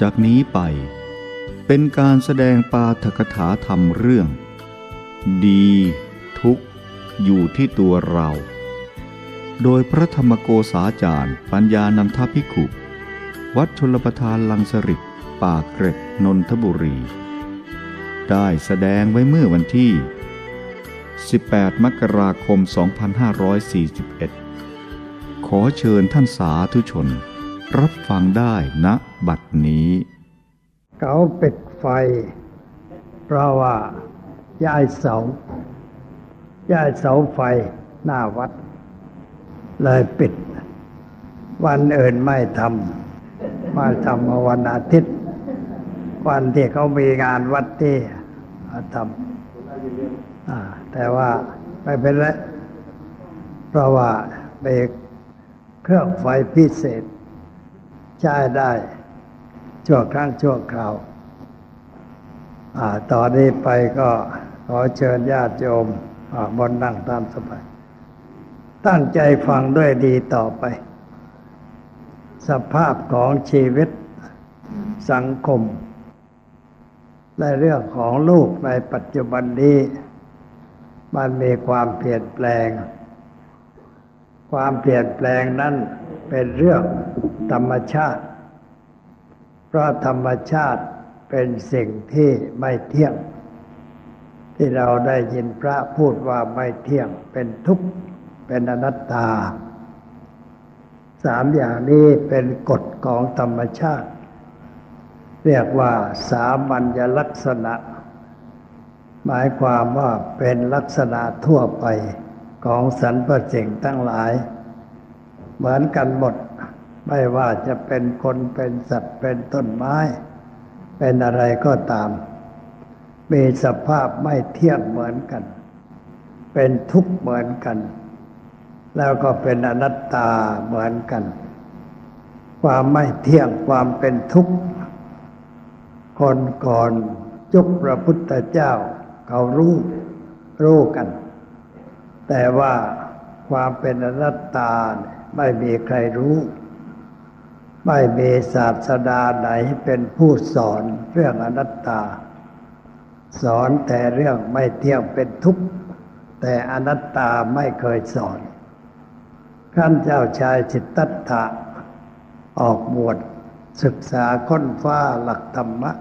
จากนี้ไป เป็นการแสดงปาฐกถาธรรมเรื่อง ดี ทุกอยู่ที่ตัวเรา โดยพระธรรมโกษาจารย์ ปัญญานันทภิขุ วัดชลประทานลังสริตป่าเกร็ดนนทบุรี ได้แสดงไว้เมื่อวันที่ 18 มกราคม 2541 ขอเชิญท่านสาธุชน รับฟังได้ณ บัดนี้ เขาปิดไฟ เพราะว่าย้ายเสาย้ายเสาไฟหน้าวัด เลยปิด วันอื่นไม่ทำมาทำวันอาทิตย์ วันที่เขามีงานวัดที่ทำแต่ว่าไม่เป็นไรเพราะว่าเป็นเครื่องไฟพิเศษ ใช้ได้ ชั่วครั้งชั่วคราวต่อนนี้ไปก็ขอเชิญญาติโยมบนนั่งตามสบาย ตั้งใจฟังด้วยดีต่อไป สภาพของชีวิตสังคมในเรื่องของลูกในปัจจุบันนี้ มันมีความเปลี่ยนแปลง ความเปลี่ยนแปลงนั้นเป็นเรื่องธรรมชาติ เพราะธรรมชาติเป็นสิ่งที่ไม่เที่ยง ที่เราได้ยินพระพูดว่าไม่เที่ยงเป็นทุกข์เป็นอนัตตา สามอย่างนี้เป็นกฎของธรรมชาติ เรียกว่าสามัญลักษณะ หมายความว่าเป็นลักษณะทั่วไปของสรรพสิ่งทั้งหลาย เหมือนกันหมด ไม่ว่าจะเป็นคนเป็นสัตว์เป็นต้นไม้ เป็นอะไรก็ตาม มีสภาพไม่เที่ยงเหมือนกัน เป็นทุกข์เหมือนกัน แล้วก็เป็นอนัตตาเหมือนกัน ความไม่เที่ยงความเป็นทุกข์คนก่อนยุคพระพุทธเจ้าเขารู้รู้กัน แต่ว่าความเป็นอนัตตาไม่มีใครรู้ ไม่มีศาสดาไหนเป็นผู้สอนเรื่องอนัตตา สอนแต่เรื่องไม่เที่ยงเป็นทุกข์ แต่อนัตตาไม่เคยสอนท่านเจ้าชายจิตตัตถะออกบวชศึกษาค้นฟ้าหลักธรรมะ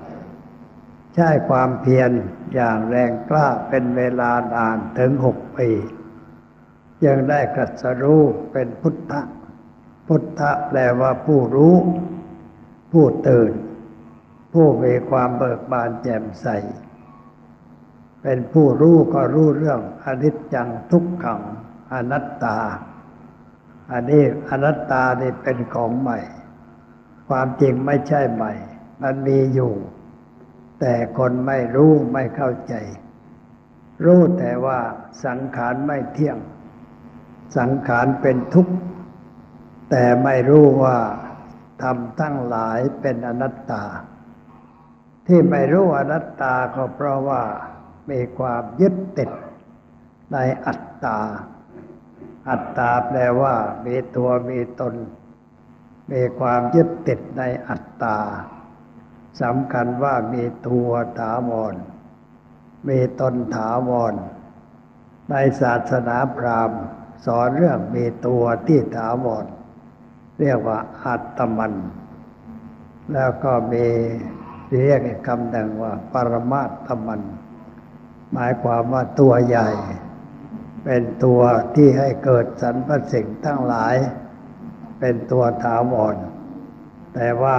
ใช้ความเพียรอย่างแรงกล้าเป็นเวลานานถึงหกปี ยังได้กัสรู้เป็นพุทธะ พุทธะแปลว่าผู้รู้ ผู้ตื่น ผู้มีความเบิกบานแจ่มใส เป็นผู้รู้ก็รู้เรื่องอนิจจังทุกขังอนัตตา อันนี้อนัตตานี่เป็นของใหม่ ความจริงไม่ใช่ใหม่ มันมีอยู่ แต่คนไม่รู้ไม่เข้าใจ รู้แต่ว่าสังขารไม่เที่ยง สังขารเป็นทุกข์ แต่ไม่รู้ว่าทำทั้งหลายเป็นอนัตตา ที่ไม่รู้อนัตตาก็เพราะว่ามีความยึดติดในอัตตา อัตตาแปลว่า มีตัวมีตน มีความยึดติดในอัตตาสำคัญว่ามีตัวถาวร มีตนถาวร ในศาสนาพราหมณ์ สอนเรื่องมีตัวที่ถาวร เรียกว่าอัตมัน แล้วก็มีเรียกอีกคำหนึ่งว่า ปรมาตมัน หมายความว่าตัวใหญ่ เป็นตัวที่ให้เกิดสรรพสิ่งทั้งหลาย เป็นตัวถาวร แต่ว่า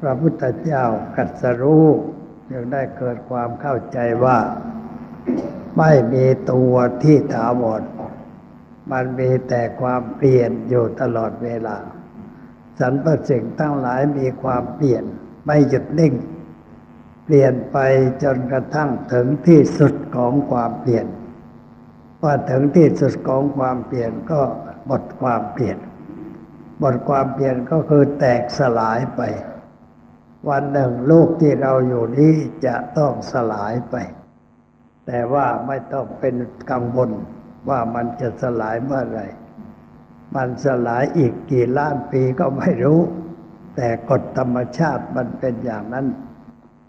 พระพุทธเจ้ากัสรู้ยังได้เกิดความเข้าใจว่า ไม่มีตัวที่ถาวร มันมีแต่ความเปลี่ยนอยู่ตลอดเวลา สรรพสิ่งทั้งหลายมีความเปลี่ยนไม่หยุดนิ่ง เปลี่ยนไปจนกระทั่งถึงที่สุดของความเปลี่ยนว่าถึงที่สุดของความเปลี่ยนก็หมดความเปลี่ยนหมดความเปลี่ยนก็คือแตกสลายไป วันหนึ่งโลกที่เราอยู่นี้จะต้องสลายไป แต่ว่าไม่ต้องเป็นกังวล ว่ามันจะสลายเมื่อไรมันสลายอีกกี่ล้านปีก็ไม่รู้ แต่กฎธรรมชาติมันเป็นอย่างนั้น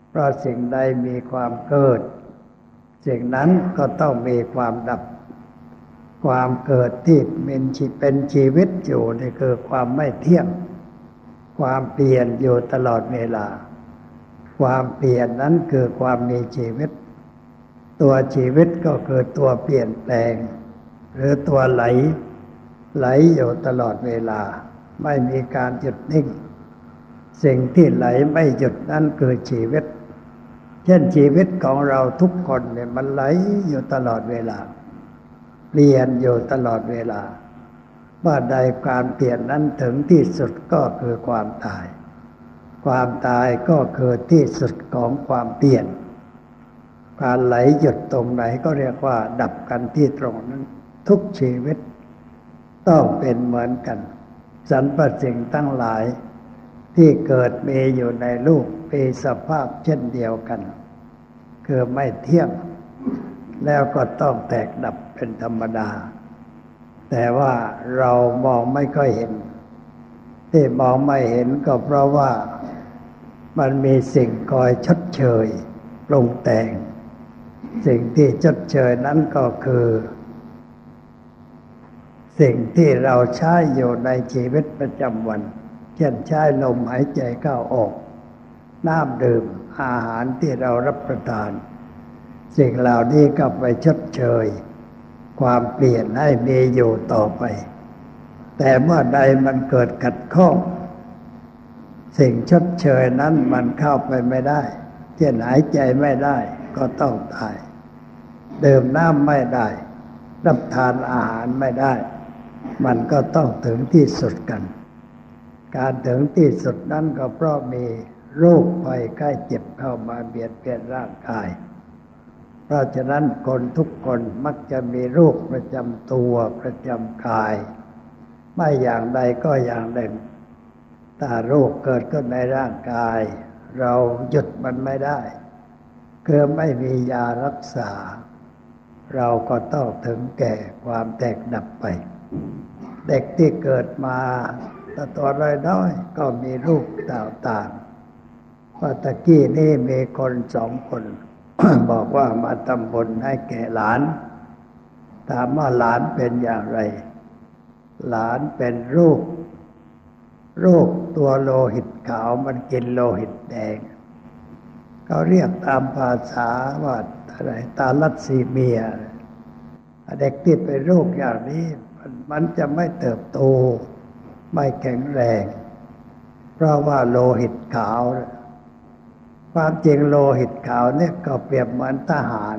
เพราะสิ่งใดมีความเกิด สิ่งนั้นก็ต้องมีความดับ ความเกิดที่เป็นชีเป็นชีวิตอยู่นี่คือความไม่เที่ยง ความเปลี่ยนอยู่ตลอดเวลา ความเปลี่ยนนั้นคือความมีชีวิตตัวชีวิตก็คือตัวเปลี่ยนแปลง หรือตัวไหล ไหลอยู่ตลอดเวลา ไม่มีการหยุดนิ่ง สิ่งที่ไหลไม่หยุดนั่นคือชีวิต เช่นชีวิตของเราทุกคนเนี่ยมันไหลอยู่ตลอดเวลา เปลี่ยนอยู่ตลอดเวลาว่าใดการเปลี่ยนนั้นถึงที่สุดก็คือความตาย ความตายก็คือที่สุดของความเปลี่ยน การไหลหยุดตรงไหนก็เรียกว่า ดับกันที่ตรงนั้น ทุกชีวิต ต้องเป็นเหมือนกัน สรรพสิ่งตั้งหลาย ที่เกิดมีอยู่ในรูปมีสภาพเช่นเดียวกัน คือไม่เที่ยง แล้วก็ต้องแตกดับเป็นธรรมดา แต่ว่าเรามองไม่ค่อยเห็น ที่มองไม่เห็นก็เพราะว่ามันมีสิ่งคอยชดเชยปรุงแต่ง สิ่งที่ชดเชยนั้นก็คือ สิ่งที่เราใช้อยู่ในชีวิตประจำวัน เช่นใช้ลมหายใจเข้าออก น้ำดื่มอาหารที่เรารับประทาน สิ่งเหล่านี้ก็ไปชดเชย ความเปลี่ยนให้มีอยู่ต่อไป แต่เมื่อใดมันเกิดขัดข้องสิ่งชดเชยนั้นมันเข้าไปไม่ได้ เช่นหายใจไม่ได้ก็ต้องตาย เดื่มน้ำไม่ได้ รับทานอาหารไม่ได้ มันก็ต้องถึงที่สุดกัน การถึงที่สุดนั้นก็เพราะมีโรคภัยใกล้เจ็บเข้ามาเบียดเบียนร่างกาย เพราะฉะนั้นคนทุกคนมักจะมีโรคประจำตัวประจำกาย ไม่อย่างใดก็อย่างหนึ่ง ถ้าโรคเกิดขึ้นในร่างกาย เราหยุดมันไม่ได้ คือไม่มียารักษา เราก็ต้องถึงแก่ความแตกดับไป เด็กที่เกิดมาแต่ตัวน้อยๆก็มีรูปต่างๆว่าตะกี้นี่มีคนสองคน บอกว่ามาทำบุญให้แก่หลาน ถามว่าหลานเป็นอย่างไร หลานเป็นโรคโรคตัวโลหิตขาวมันกินโลหิตแดงเขาเรียกตามภาษาว่าอะไรตาลัดซีเมีย เด็กที่เป็นโรคอย่างนี้ มันจะไม่เติบโต ไม่แข็งแรง เพราะว่าโลหิตขาว ความจริงโลหิตขาวเนี่ยก็เปรียบเหมือนทหาร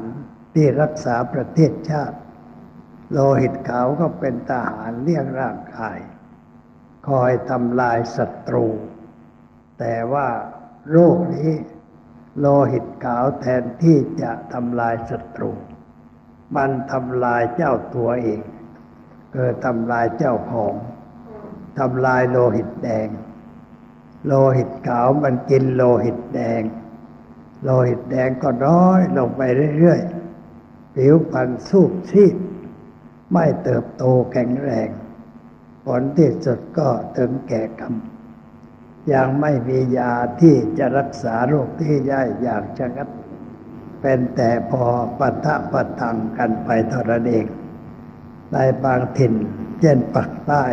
ที่รักษาประเทศชาติ โลหิตขาวก็เป็นทหารเลี้ยงร่างกาย คอยทำลายศัตรู แต่ว่าโรคนี้โลหิตขาวแทนที่จะทำลายศัตรู มันทำลายเจ้าตัวเอง เกิดทำลายเจ้าของทำลายโลหิตแดง โลหิตขาวมันกินโลหิตแดง โลหิตแดงก็น้อยลงไปเรื่อยๆ ผิวพรรณสูบซีดไม่เติบโตแข็งแรง ผลที่สุดก็ถึงแก่กรรมยังไม่มียาที่จะรักษาโรคที่ย่ายอย่างชะงัด เป็นแต่พอปะทะปะทังกันไปเท่านั้นเอง ในบางถิ่นเช่นปักใต้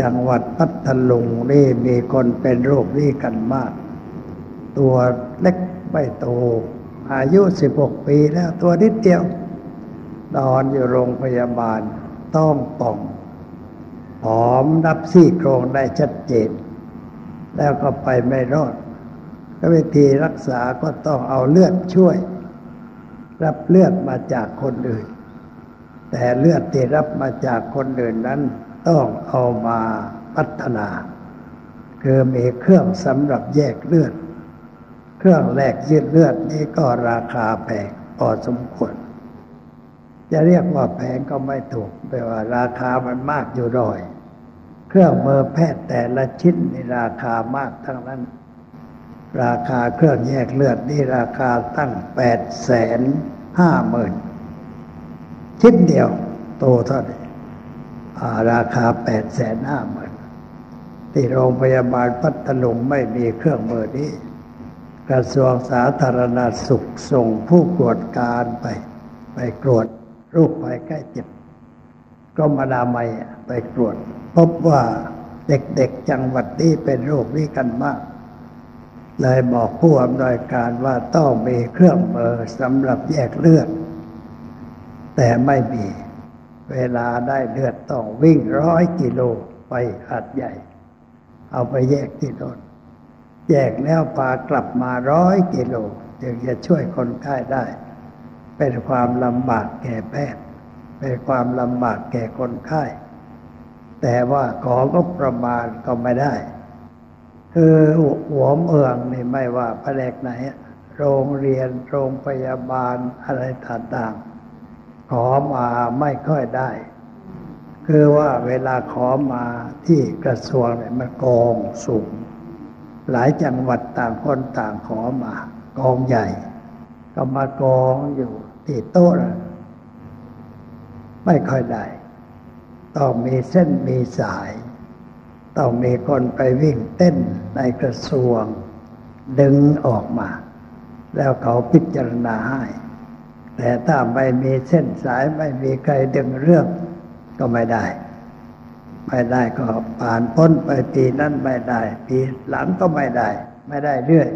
จังหวัดพัทลุงนี่มีคนเป็นโรคนี้กันมาก ตัวเล็กไม่โต อายุสิบหกปีแล้วตัวนิดเดียว นอนอยู่โรงพยาบาลต้องป่องผอมนับซี่โครงได้ชัดเจน แล้วก็ไปไม่รอดก็วิธีรักษาก็ต้องเอาเลือดช่วย รับเลือดมาจากคนอื่น แต่เลือดที่รับมาจากคนอื่นนั้นต้องเอามาพัฒนา คือมีเครื่องสำหรับแยกเลือด เครื่องแลกยืดเลือดนี่ก็ราคาแพงพอสมควร จะเรียกว่าแพงก็ไม่ถูกแปลว่าราคามันมากอยู่ร่อย เครื่องมือแพทย์แต่ละชิ้นนี่ราคามากทั้งนั้น ราคาเครื่องแยกเลือดนี่ราคาตั้งแปดแสนห้าหมื่น ชิ้นเดียว โตเท่าไหร่ราคาแปดแสนห้าหมื่นที่โรงพยาบาลพัทลุงไม่มีเครื่องมือนี้ กระทรวงสาธารณสุขส่งผู้ตรวจการไป ไปตรวจรคภัยใกล้เจ็บกรมอนามัยไปตรวจ พบว่าเด็กๆจังหวัดนี้เป็นโรคนี้กันมาก เลยบอกผู้อำนวยการว่าต้องมีเครื่องมือสำหรับแยกเลือด แต่ไม่มี เวลาได้เลือดต้องวิ่งร้อยกิโลไปหัดใหญ่ เอาไปแยกที่โน่นแยกแล้วพากลับมาร้อยกิโลจึงจะช่วยคนไข้ได้ เป็นความลำบากแก่แพทย์เป็นความลำบากแก่คนไข้แต่ว่าของบประมาณก็ไม่ได้ คือหัวเมืองนี่ไม่ว่าแผนกไหน โรงเรียนโรงพยาบาลอะไรต่างๆ ขอมาไม่ค่อยได้ คือว่าเวลาขอมาที่กระทรวงเนี่ยมันกองสูง หลายจังหวัดต่างคนต่างขอมา กองใหญ่ ก็มากองอยู่ที่โต๊ะไม่ค่อยได้ ต้องมีเส้นมีสาย ต้องมีคนไปวิ่งเต้นในกระทรวง ดึงออกมา แล้วเขาพิจารณาให้ แต่ถ้าไม่มีเส้นสายไม่มีใครดึงเรื่องก็ไม่ได้ ไม่ได้ก็ผ่านพ้นไปปีนั้นไม่ได้ ปีหลังก็ไม่ได้ ไม่ได้เรื่อย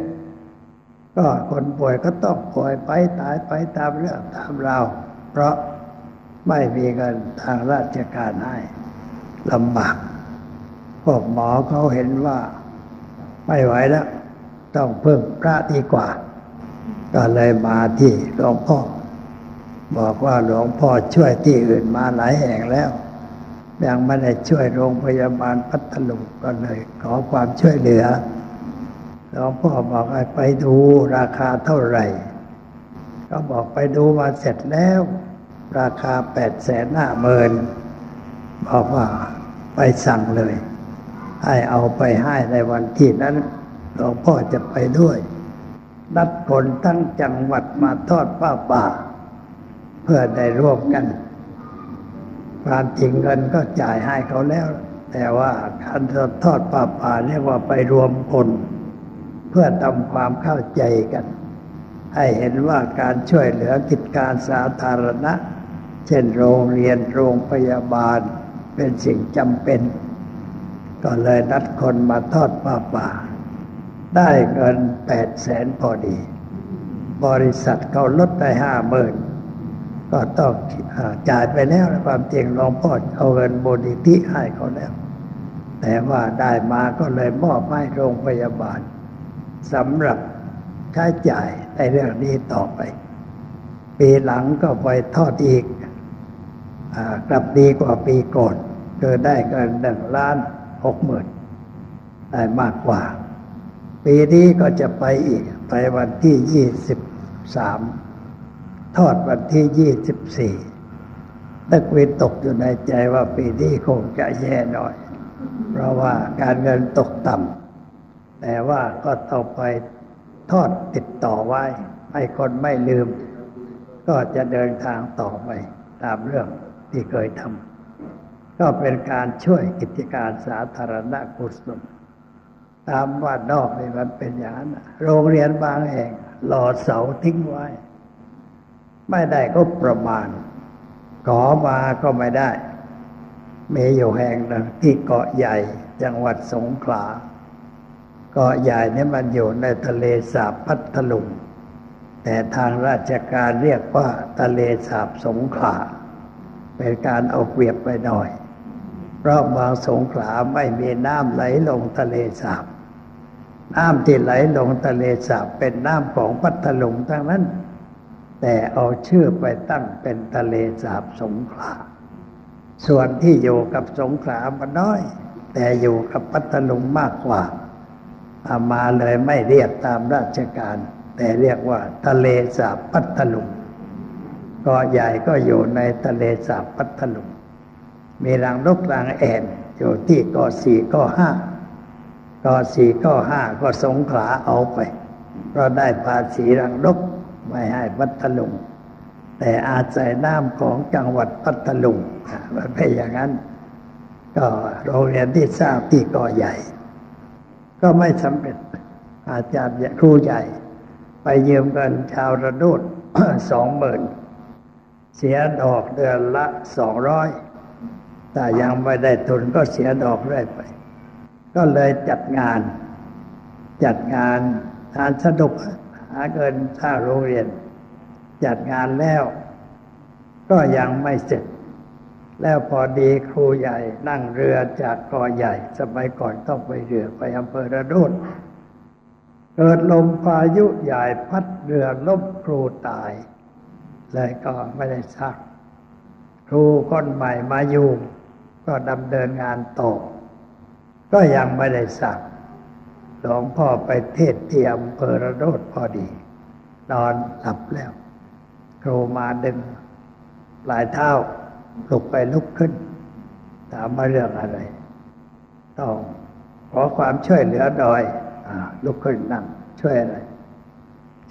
ก็คนป่วยก็ต้องป่วยไปตายไปตามเรื่องตามเรา เพราะไม่มีเงินทางราชการให้ลำบากพวกหมอเขาเห็นว่า ไม่ไหวแล้ว ต้องเพิ่มพระดีกว่า ก็เลยมาที่หลวงพ่อ บอกว่าหลวงพ่อช่วยที่อื่นมาหลายแห่งแล้ว ยังไม่ได้ช่วยโรงพยาบาลพัทลุงก็เลย ขอความช่วยเหลือหลวงพ่อบอกให้ไปดูราคาเท่าไหร่ก็บอกไปดูมาเสร็จแล้ว ราคาแปดแสนห้าหมื่นบอกว่าไปสั่งเลย ให้เอาไปให้ในวันที่นั้นหลวงพ่อจะไปด้วย นัดคนทั้งจังหวัดมาทอดผ้าป่า เพื่อได้ร่วมกัน ความจริงเงินก็จ่ายให้เขาแล้ว แต่ว่าการทอดผ้าป่าเรียกว่าไปรวมคน เพื่อทำความเข้าใจกัน ให้เห็นว่าการช่วยเหลือกิจการสาธารณะ เช่นโรงเรียนโรงพยาบาลเป็นสิ่งจำเป็น ก็เลยนัดคนมาทอดป่าป่า ได้เงินแปดแสนพอดี บริษัทเขาลดได้ห้าหมื่น ก็ต้องจ่ายไปแล้วนะความจริงหลวงพ่อเอาเงินบริธิให้เขาแล้ว แต่ว่าได้มาก็เลยมอบให้โรงพยาบาลสำหรับใช้จ่ายในเรื่องนี้ต่อไป ปีหลังก็ไปทอดอีกกลับดีกว่าปีก่อนเกิดได้เงินหนึ่งล้านหกหมื่นได้มากกว่า ปีนี้ก็จะไปอีก ไปวันที่ยี่สิบสาม ทอดวันที่ยี่สิบสี่นึกวิตกอยู่ในใจว่าปีนี้คงจะแย่หน่อย เพราะว่าการเงินตกต่ำแต่ว่าก็ต้องไปทอดติดต่อไว้ ให้คนไม่ลืม ก็จะเดินทางต่อไปตามเรื่องที่เคยทำก็เป็นการช่วยกิจการสาธารณกุศลตามว่านอกนี่มันเป็นอย่างนั้นโรงเรียนบางแห่งหล่อเสาทิ้งไว้ ไม่ได้ก็ประมาณ ขอมาก็ไม่ได้มีอยู่แห่งหนึ่งที่เกาะใหญ่จังหวัดสงขลา เกาะใหญ่นี่มันอยู่ในทะเลสาบพัทลุงแต่ทางราชการเรียกว่าทะเลสาบสงขลา เป็นการเอาเปรียบไปหน่อย เพราะบางสงขลาไม่มีน้ำไหลลงทะเลสาบ น้ำที่ไหลลงทะเลสาบเป็นน้ำของพัทลุงทั้งนั้น แต่เอาชื่อไปตั้งเป็นทะเลสาบสงขลา ส่วนที่อยู่กับสงขลามันน้อย แต่อยู่กับพัทลุงมากกว่าอามาเลยไม่เรียกตามราชการ แต่เรียกว่าทะเลสาบพัทลุงเกาะใหญ่ก็อยู่ในทะเลสาบพัทลุง มีรังนกรังแอนอยู่ที่เกาะสี่เกาะห้าเกาะสี่เกาะห้าก็สงขลาเอาไปเพราะได้ภาษีรังนก ไม่ให้พัทลุง แต่อาศัยน้ำของจังหวัดพัทลุงมันเป็นอย่างนั้น ก็โรงเรียนที่สร้างที่ก่อใหญ่ ก็ไม่สำเร็จอาจารย์ครูใหญ่ ไปยืมเงินชาวระดูดสองหมื่นเสียดอกเดือนละสองร้อยแต่ยังไม่ได้ทุนก็เสียดอกเรื่อยไป ก็เลยจัดงาน จัดงานทานสนุก หาเงินสร้างโรงเรียน จัดงานแล้ว ก็ยังไม่เสร็จ แล้วพอดีครูใหญ่นั่งเรือจากกอใหญ่ สมัยก่อนต้องไปเรือไปอำเภอระโดดเกิดลมพายุใหญ่พัดเรือล่มครูตาย เลยก็ไม่ได้ซัก ครูคนใหม่มาอยู่ ก็ดำเนินงานต่อ ก็ยังไม่ได้สัก หลวงพ่อไปเทศที่อำเภอระโดดพอดี นอนหลับแล้ว ครูมาดึงปลายเท้าลุกไปลุกขึ้น ถามมาเรื่องอะไร ต้องขอความช่วยเหลือดอยอลุกขึ้นนั่งช่วยอะไร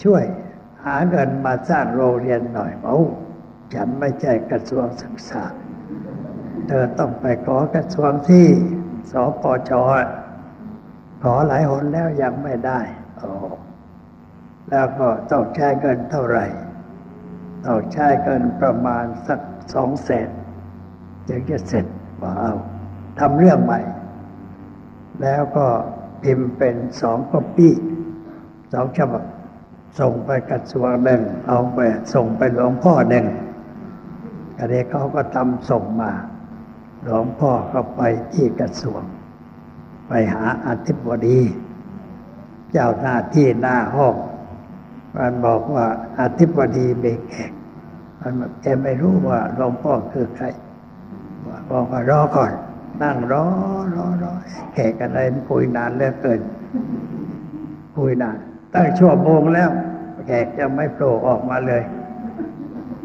ช่วยหาเงินมาสร้างโรงเรียนหน่อยเอาฉันไม่ใช่กระทรวงศึกษา เธอต้องไปขอกระทรวงที่สปช ขอหลายหนแล้วยังไม่ได้โอ้แล้วก็ต้องใช้เงินเท่าไหร่ต้องใช้เงินประมาณสักสองแสนจึงจะเสร็จว่าเอาทำเรื่องใหม่ แล้วก็พิมพ์เป็นสองก๊อปปี้สองฉบับส่งไปกระทรวงหนึ่งเอาไปส่งไปหลวงพ่อหนึ่งกระเดเขาก็ทำส่งมา หลวงพ่อก็ไปที่กระทรวง ไปหาอธิบดี เจ้าหน้าที่หน้าห้อง มันบอกว่าอธิบดีเบกแขกมันแกไม่รู้ว่าหลวงพ่อคือใคร บอกว่ารอก่อน นั่งรอรอรอแขกอะไรคุยนานเหลือเกิน คุยนาน ตั้งชั่วโมงแล้ว แขกจะไม่โผล่ออกมาเลย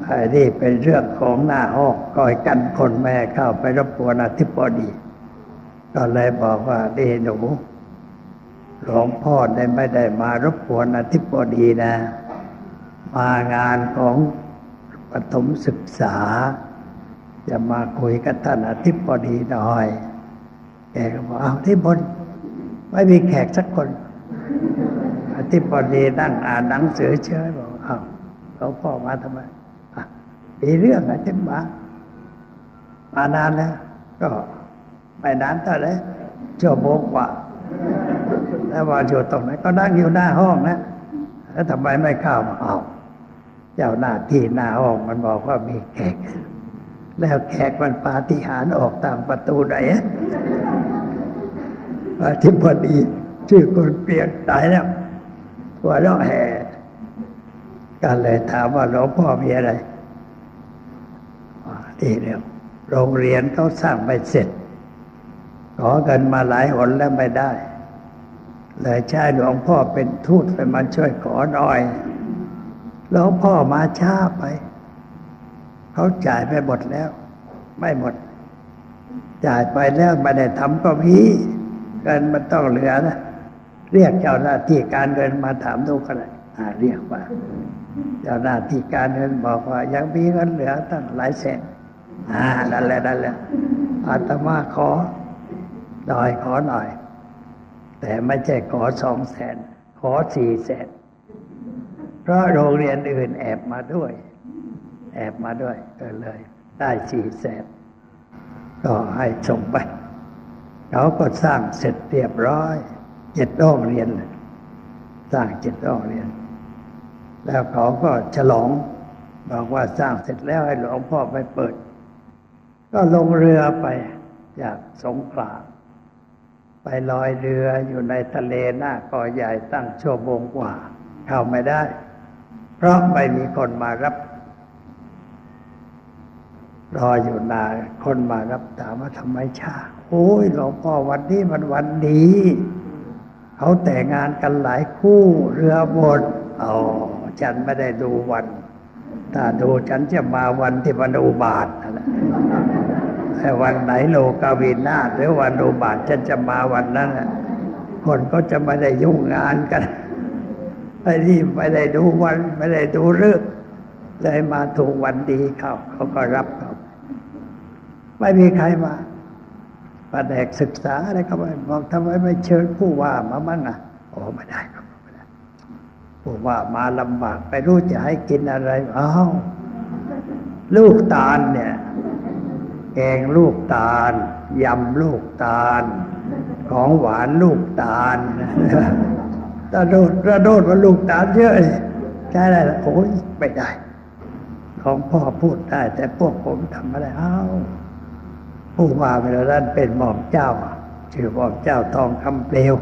ไอ้นี่เป็นเรื่องของหน้าห้องคอยกันคนแม่เข้าไปรบกวนอธิบดี ก็เลยบอกว่าดีหนูหลวงพ่อได้ไม่ได้มารบกวนอธิบดีนะ มางานของปฐมศึกษา จะมาคุยกับท่านอธิบดีหน่อยแกก็บอกเอาที่บนไม่มีแขกสักคน อธิบดีนั่งอ่านหนังสือเชยบอกเอาหลวงพ่อมาทำไมมีเรื่องอะไรมา มานานแล้วก็ ไม่นานเท่าไรชั่วโมงกว่าแล้วว่าอยู่ตรงไหนก็นั่งอยู่หน้าห้องนะแล้วทำไมไม่เข้ามาเอาเจ้าหน้าที่หน้าห้องมันบอกว่ามีแขก แล้วแขกมันปาฏิหาริย์ออกตามประตูไหนอธิบดีชื่อคนเปลี่ยนตายแล้วหัวเราะแห่กันเลยถามว่าหลวงพ่อมีอะไรที่เรียกโรงเรียนเขาสร้างไม่เสร็จ ขอเงินมาหลายหนแล้วไม่ได้ เลยใช้หลวงพ่อเป็นทูตไปมาช่วยขอหน่อยหลวงพ่อมาช้าไป เขาจ่ายไปหมดแล้ว ไม่หมด จ่ายไปแล้วไม่ได้ทำก็มีเงินมันต้องเหลือนะเรียกเจ้าหน้าที่การเงินมาถามดูกันเลยเรียกว่าเจ้าหน้าที่การเงินบอกว่า ยังมีเงินเหลือตั้งหลายแสนอ่านั่นแหละนั่นแหละอาตมาขอ หน่อยขอหน่อย แต่ไม่ใช่ขอสองแสน ขอสี่แสน เพราะโรงเรียนอื่นแอบมาด้วย แอบมาด้วยก็เลย ได้สี่แสน ก็ให้ส่งไป เขาก็สร้างเสร็จเรียบร้อย เจ็ดห้องเรียน สร้างเจ็ดห้องเรียน แล้วเขาก็ฉลองบอกว่าสร้างเสร็จแล้วให้หลวงพ่อไปเปิด ก็ลงเรือไปจากสงขลา ไปลอยเรืออยู่ในทะเลหน้าก่อใหญ่ตั้งชั่วโมงกว่า เข้าไม่ได้ เพราะไม่มีคนมารับ รออยู่นานคนมารับถามว่าทำไมช้าโอ้ยหลวงพ่อวันนี้มันวันดีเขาแต่งงานกันหลายคู่เรือหมดอ๋อฉันไม่ได้ดูวัน ถ้าดูฉันจะมาวันที่วันอุบาทนั่นแหละ วันไหนโลกาวินาหรือวันอุบาทฉันจะมาวันนั้นคนก็จะไม่ได้ยุ่งงานกันไอ้นี่ไม่ได้ดูวันไม่ได้ดูเรื่องเลยมาถูกวันดีเขาเขาก็รับเขาไม่มีใครมาแผนกศึกษาอะไรก็ไปบอกทำไมไม่เชิญผู้ว่ามามั่งอะโอ้ไม่ได้ครับไม่ได้ผู้ว่ามาลำบากไปรู้จะให้กินอะไรอ้าวลูกตาลเนี่ย แกงลูกตาลยำลูกตาล ของหวานลูกตาลตะโดดระโดดว่าลูกตาลเยอะใช่ได้ละโอ้ยไม่ได้ ของพ่อพูดได้ แต่พวกผมทำอะไรอ้าวผู้ว่าเวลานั้นเป็นหม่อมเจ้าชื่อหม่อมเจ้าทองคำเปลว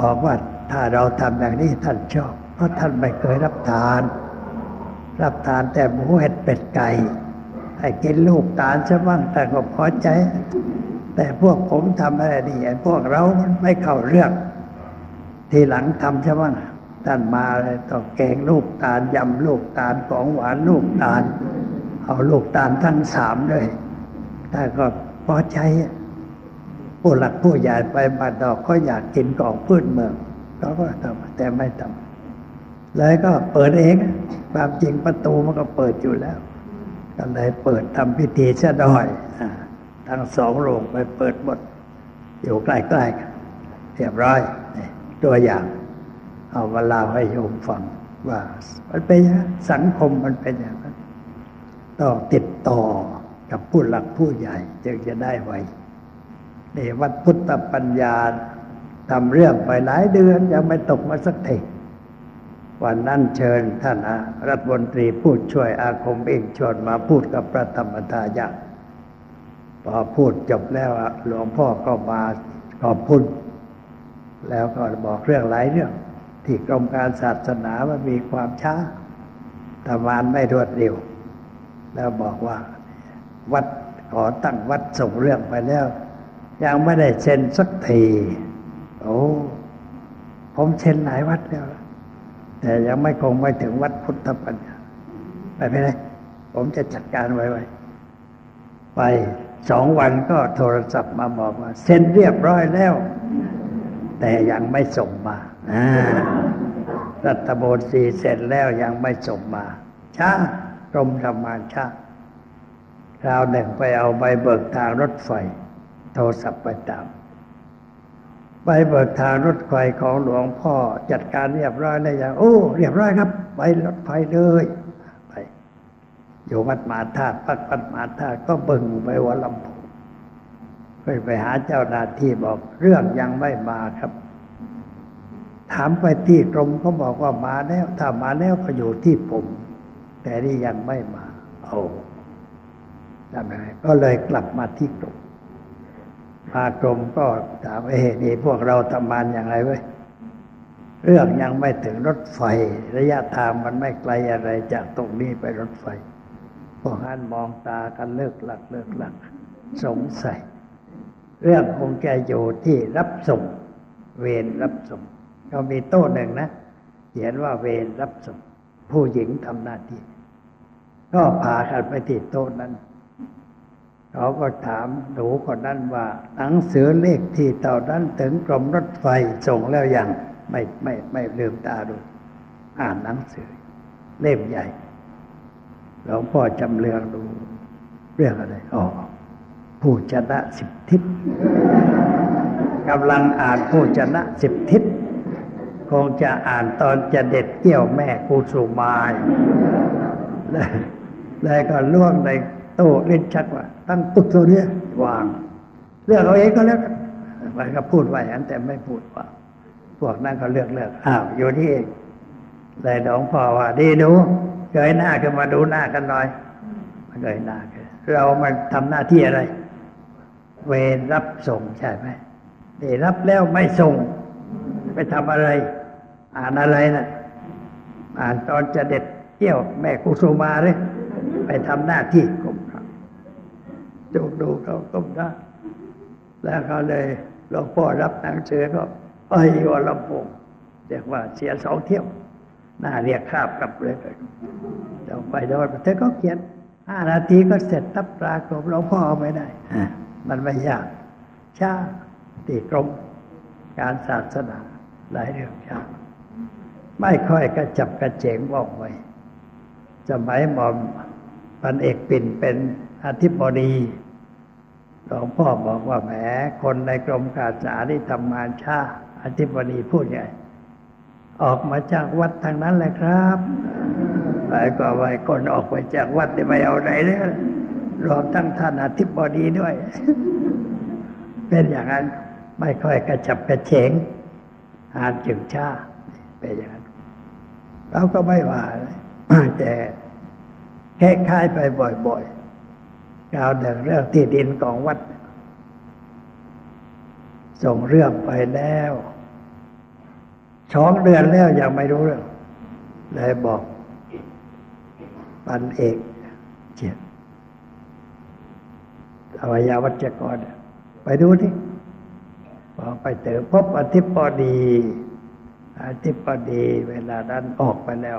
บอกว่าถ้าเราทำอย่างนี้ท่านชอบ เพราะท่านไม่เคยรับทาน รับทานแต่หมูเห็ดเป็ดไก่ ให้กินลูกตาลซะบ้างแต่ก็พอใจ แต่พวกผมทำอะไรนี่ไอ้พวกเรามันไม่เข้าเรื่อง ทีหลังทำใช่ไหมท่านมาเลยต้องแกงลูกตาลยำลูกตาลของหวานลูกตาล เอาลูกตาลทั้งสามเลยแต่ก็พอใจผู้หลักผู้ใหญ่ไปบัดดอกก็อยากกินของพื้นเมืองเขาก็ทำแต่ไม่ทำเลยก็เปิดเองความจริงประตูมันก็เปิดอยู่แล้ว ก็เลยเปิดทำพิธีเสดอยอาทั้งสองโรงไปเปิดหมด อยู่ใกล้ๆกันเรียบร้อยตัวอย่าง เอามาเล่าให้โยมฟังว่า มันเป็นอย่างนั้นสังคมมันเป็นอย่างนั้นต้องติดต่อกับผู้หลักผู้ใหญ่ จึงจะได้ไวนี่วัดพุทธปัญญาทำเรื่องไปหลายเดือนยังไม่ตกมาสักที วันนั้นเชิญท่านรัฐมนตรีพูดช่วยอาคมเองชวนมาพูดกับพระธรรมทายาทพอพูดจบแล้วหลวงพ่อก็มาขอบคุณ แล้วก็บอกเรื่องหลายเรื่อง ที่กรมการศาสนามันมีความช้าทำงานไม่รวดเร็ว แล้วบอกว่าวัดขอตั้งวัดส่งเรื่องไปแล้ว ยังไม่ได้เซ็นสักทีโอ้ผมเซ็นหลายวัดแล้ว แต่ยังไม่คงไปถึงวัดพุทธปัญญาไปไม่ได้ผมจะจัดการไว้ไว้ ไปสองวันก็โทรศัพท์มาบอกว่า เซ็นเรียบร้อยแล้ว แต่ยังไม่ส่งมาอ่ารัฐบาลสีเสร็จแล้วยังไม่ส่งมาช้ากรมธรรมานช้าคราวหนึ่งไปเอาใบเบิกทางรถไฟ โทรศัพท์ไปตาม ใบเบิกทางรถไฟของหลวงพ่อจัดการเรียบร้อยแล้วยังโอ้ เรียบร้อยครับ ไปรถไฟเลยไปอยู่วัดมาธาตุปักวัดมาธาตุก็เบิ่งไปหัว่าลำพูไปไปหาเจ้าหน้าที่บอกเรื่องยังไม่มาครับ ถามไปที่กรมเขาบอกว่ามาแล้วถ้ามาแล้วก็อยู่ที่ผม แต่นี่ยังไม่มา เอาทำยังไงก็เลยกลับมาที่กรม มากรมก็ถามเอ้นี่พวกเราทำงานอย่างไรเว้ยเรื่องยังไม่ถึงรถไฟ ระยะทางมันไม่ไกลอะไรจากตรงนี้ไปรถไฟ พวกนั้นมองตากันเลิกหลักเลิกหลัก สงสัย เรื่องคงแกอยู่ที่รับส่ง เวรรับส่งเขามีโต๊ะหนึ่งนะเขียนว่าเวรรับส่ง ผู้หญิงทำหน้าที่ ก็พากันไปที่โต๊ะนั้น เขาก็ถามหนูคนนั้นว่าหนังสือเลขที่เต่านั้นถึงกรมรถไฟส่งแล้วยังไม่ไม่ไม่ลืมตาดูอ่านหนังสือ เล่มใหญ่หลวงพ่อจำเรืองดูเรื่องอะไรอ๋อผู้ชนะสิบทิศกำลังอ่านผู้ชนะสิบทิศคงจะอ่านตอนจะเด็ดเกี่ยวแม่กูสุมาย แล้วแล้วก็ล่วงใน โตเล่นชักว่า ตั้งปุ๊บตัวเนี้ยวาง เลือกเอาเองก็แล้วกันมันก็พูดไว้อันแต่ไม่พูดว่า พวกนั้นก็เลือกเลือกอ้าวอยู่นี่เองเลยหลวงพ่อว่า ดีดูเงยหน้าขึ้นมาดูหน้ากันหน่อยมาเงยหน้าขึ้นเรามาทำหน้าที่อะไร เวรรับส่งใช่ไหมนี่รับแล้วไม่ส่ง ไปทำอะไร อ่านอะไรนะ่ะ อ่านตอนจะเด็ดเที่ยวแม่กุสุมาเลยไปทำหน้าที่ก รมครับจงดูเขาก้มหน้แล้วเขาเลยหลวงพ่อรับหนังสือก็ไปหัวลำโพงเรียกว่าเสียสองเที่ยวหน้าเรียกคาบกับเลยเดี๋ยวไปโดนเธอก็เขียนห้านาทีก็เสร็จทับปลากรมหลวงพ่อเอาไม่ได้มันไม่ยากชาตีกรมการศาสนาหลายเรื่องช้าไม่ค่อยกระจับกระเจงว่องไวสมัยหม่อมพันเอกปิ่นเป็นอธิบดี หลวงพ่อบอกว่าแหมคนในกรมการศึกษาที่ทำงานช้าอธิบดีพูดไงออกมาจากวัดทางนั้นแหละครับไปก็ไปคนออกไปจากวัดได้ไม่เอาไหนเลยรวมทั้งท่านอธิบดีด้วย เป็นอย่างนั้นไม่ค่อยกระฉับกระเฉงอานจึงช้าเป็นอย่างนั้นเราก็ไม่ว่าแต่แค่คายไปบ่อย ๆกล่าวถึงเรื่องที่ดินของวัด ส่งเรื่องไปแล้วสองเดือนแล้วยังไม่รู้เรื่องเลยบอก ปันเอกเจียอวัยวัจกร ไปดูนี่บอกไปเจอพบอธิบดีอธิบดีเวลานั้นออกไปแล้ว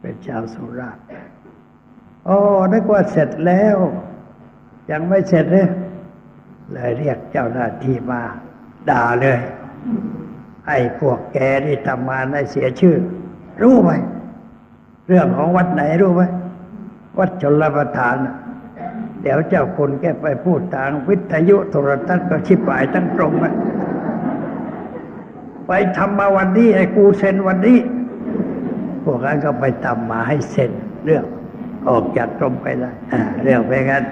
เป็นชาวสุราษฎร์ โอ้นึกว่าเสร็จแล้ว ยังไม่เสร็จเลยเลยเรียกเจ้าหน้าที่มาด่าเลยไอ้พวกแกที่ทำงานได้เสียชื่อ รู้ไหมเรื่องของวัดไหนรู้ไหมวัดชนรประทาน เดี๋ยวเจ้าคุณแกไปพูดทางวิทยุโทรทัศน์ก็ชิบหายทั้งตรงไปไปทำมาวันนี้ไอ้กูเซ็นวันนี้ พวกนั้นก็ไปทำมาให้เซ็นเรื่อง ออกจากกรมไปได้เรื่องไปกัน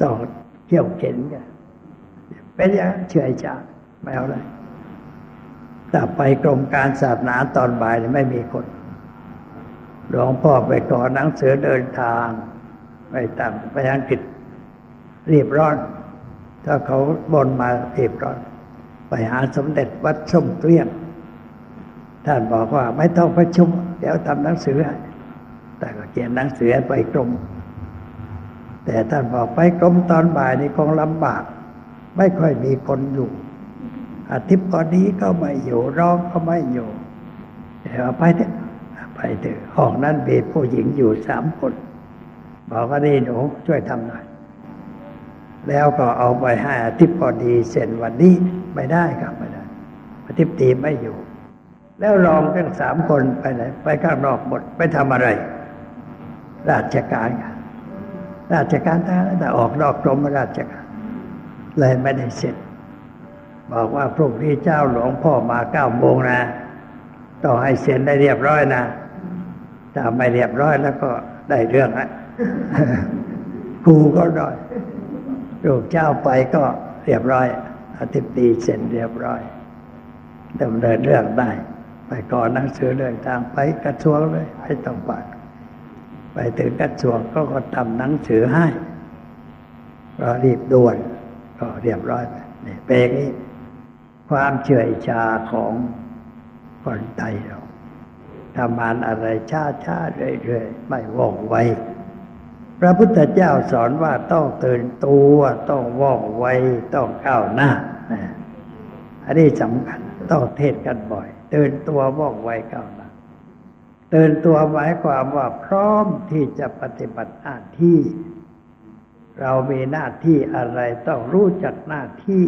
ต้อเที่ยวเข็นกันเป็นอย่างเฉยชาไม่เอาเลยถ้าไปกรมการศาสนาตอนบ่ายไม่มีคนหลวงพ่อไปขอหนังสือเดินทาง ไปต่างไปอังกฤษรีบร้อน ถ้าเขาบนมารีบร้อน ไปหาสมเด็จวัดส้มเกลี้ยงท่านบอกว่าไม่ต้องประชุม เดี๋ยวทำหนังสือให้ แต่ก็เขียนหนังสือไปกรม แต่ท่านบอกไปกรมตอนบ่ายนี่คงลำบาก ไม่ค่อยมีคนอยู่อธิบดีก็ไม่อยู่ร้องก็ไม่อยู่เดี๋ยวไปเถอะไปเถอะห้องนั้นมีผู้หญิงอยู่สามคน บอกว่านี่หนูช่วยทำหน่อยแล้วก็เอาไปให้อธิบดีเซ็นวันนี้ไม่ได้ครับไม่ได้อธิบดีไม่อยู่แล้วรองทั้งสามคนไปไหนไปข้างนอกหมดไปทำอะไร ราชการ ราชการทางแต่ออกนอกกรมราชการ เลยไม่ได้เสร็จ บอกว่าพรุ่งนี้เจ้าหลวงพ่อมาเก้าโมงนะ ต้องให้เซ็นได้เรียบร้อยนะถ้าไม่เรียบร้อยแล้วก็ได้เรื่องละครูก็ได้ลูกเจ้าไปก็เรียบร้อยอาทิตย์ดีเซ็นเรียบร้อยดำเนินเรื่องได้ ไปก่อนหนังสือเรื่องทางไปกระทรวงเลยไม่ต้องไป ไปถึงกระทรวงก็ก็ทำหนังสือให้ก็รีบด่วน ก็เรียบร้อยไปนี่เป็นนี้ความเฉื่อยชาของคนไทยเราทำงานอะไรช้าช้าเรื่อยๆ ไม่ว่องไว พระพุทธเจ้าสอนว่าต้องตื่นตัวต้องว่องไว ต้องก้าวหน้า อันนี้สำคัญต้องเทศกันบ่อย ตื่นตัวว่องไวก้าวหน้า ตื่นตัวหมายความว่าพร้อมที่จะปฏิบัติหน้าที่ เรามีหน้าที่อะไรต้องรู้จักหน้าที่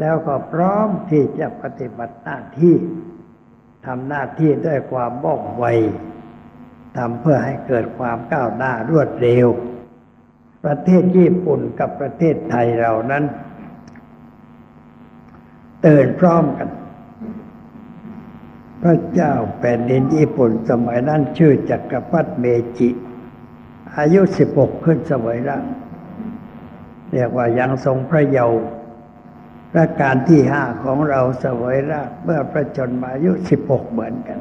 แล้วก็พร้อมที่จะปฏิบัติหน้าที่ทำหน้าที่ด้วยความบ่องไวทำเพื่อให้เกิดความก้าวหน้ารวดเร็ว ประเทศญี่ปุ่นกับประเทศไทยเรานั้น เตือนพร้อมกัน พระเจ้าแผ่นดินญี่ปุ่นสมัยนั้นชื่อจักรพรรดิเมจิ อายุสิบหกขึ้นสมัยละเรียกว่ายังทรงพระเยาว์ประการที่ห้าของเราสวยราชเมื่อประชนมาอายุสิบหกเหมือนกัน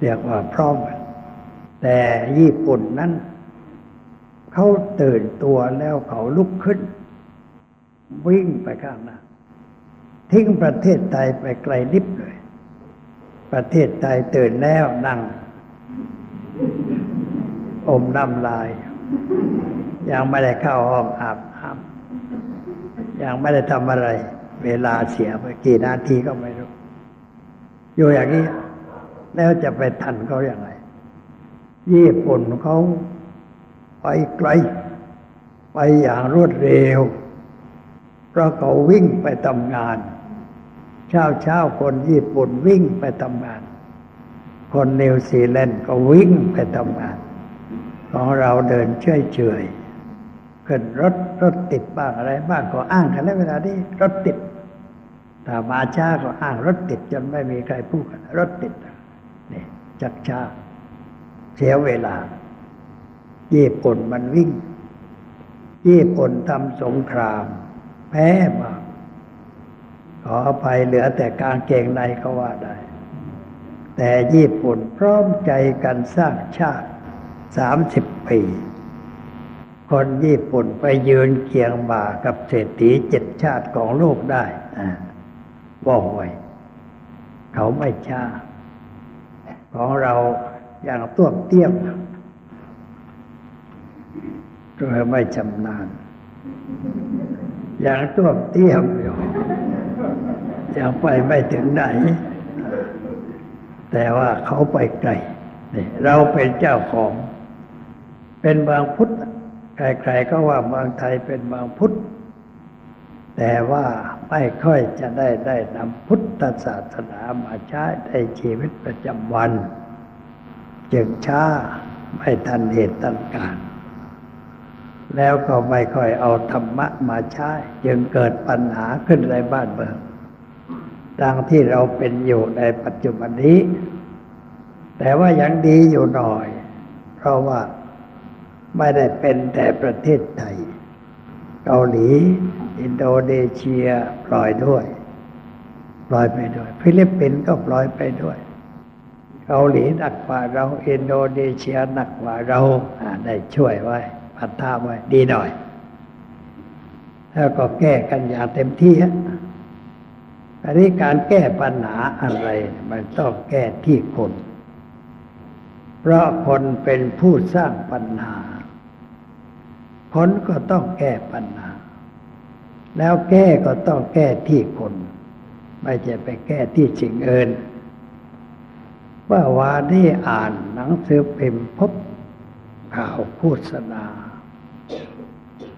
เรียกว่าพร้อมกันแต่ญี่ปุ่นนั้น เขาตื่นตัวแล้วเขาลุกขึ้น วิ่งไปข้างหน้า ทิ้งประเทศไทยไปไกลนิบเลย ประเทศไทยตื่นแล้วนั่ง อมน้ำลาย ยังไม่ได้เข้าห้องอาบน้ำยังไม่ได้ทำอะไร เวลาเสียไปกี่นาทีก็ไม่รู้ อยู่อย่างนี้ แล้วจะไปทันเขาอย่างไรญี่ปุ่นเขาไปไกล ไปอย่างรวดเร็ว เพราะเขาวิ่งไปทำงาน เช้าเช้าคนญี่ปุ่นวิ่งไปทำงาน คนนิวซีแลนด์ก็วิ่งไปทำงาน ของเราเดินเฉยเฉยขึ้นรถรถติดบ้างอะไรบ้างก็อ้างกันแล้วเวลานี้รถติดถ้ามาช้าก็อ้างรถติดจนไม่มีใครพูดกันรถติดนี่จักช้าเสียเวลาญี่ปุ่นมันวิ่งญี่ปุ่นทำสงคราม แพ้มา ขออภัยเหลือแต่กางเกงในก็ว่าได้ แต่ญี่ปุ่นพร้อมใจกันสร้างชาติสามสิบปี คนญี่ปุ่นไปยืนเคียงบ่ากับเศรษฐีเจ็ดชาติของโลกได้ว่องไวเขาไม่ช้าของเราอย่างต้วมเตี้ยมโดยไม่ชำนาญ อย่างต้วมเตี้ยมอยู่ยังไปไม่ถึงไหน แต่ว่าเขาไปไกลเราเป็นเจ้าของ เป็นบางพุทธใครๆก็ว่าเมืองไทยเป็นบางพุทธแต่ว่าไม่ค่อยจะได้ได้นำพุทธศาสนามาใช้ในชีวิตประจำวัน จึงช้าไม่ทันเหตุทันการ แล้วก็ไม่ค่อยเอาธรรมะมาใช้จึงเกิดปัญหาขึ้นในบ้านเมืองดังที่เราเป็นอยู่ในปัจจุบันนี้ แต่ว่ายังดีอยู่หน่อย เพราะว่าไม่ได้เป็นแต่ประเทศไทย เกาหลี อินโดนีเซียปล่อยด้วยปล่อยไปด้วย ฟิลิปปินส์ก็ป่วยไปด้วย เกาหลีหนักกว่าเรา อินโดนีเซียหนักกว่าเราได้ช่วยไว้ พัฒนาไว้ ดีหน่อย แล้วก็แก้กันอย่างเต็มที่อันนี้การแก้ปัญหาอะไร มันต้องแก้ที่คน เพราะคนเป็นผู้สร้างปัญหา คนก็ต้องแก้ปัญหา แล้วแก้ก็ต้องแก้ที่คน ไม่ใช่ไปแก้ที่สิ่งอื่นว่าวานี้อ่านหนังสือพิมพ์พบข่าวโฆษณา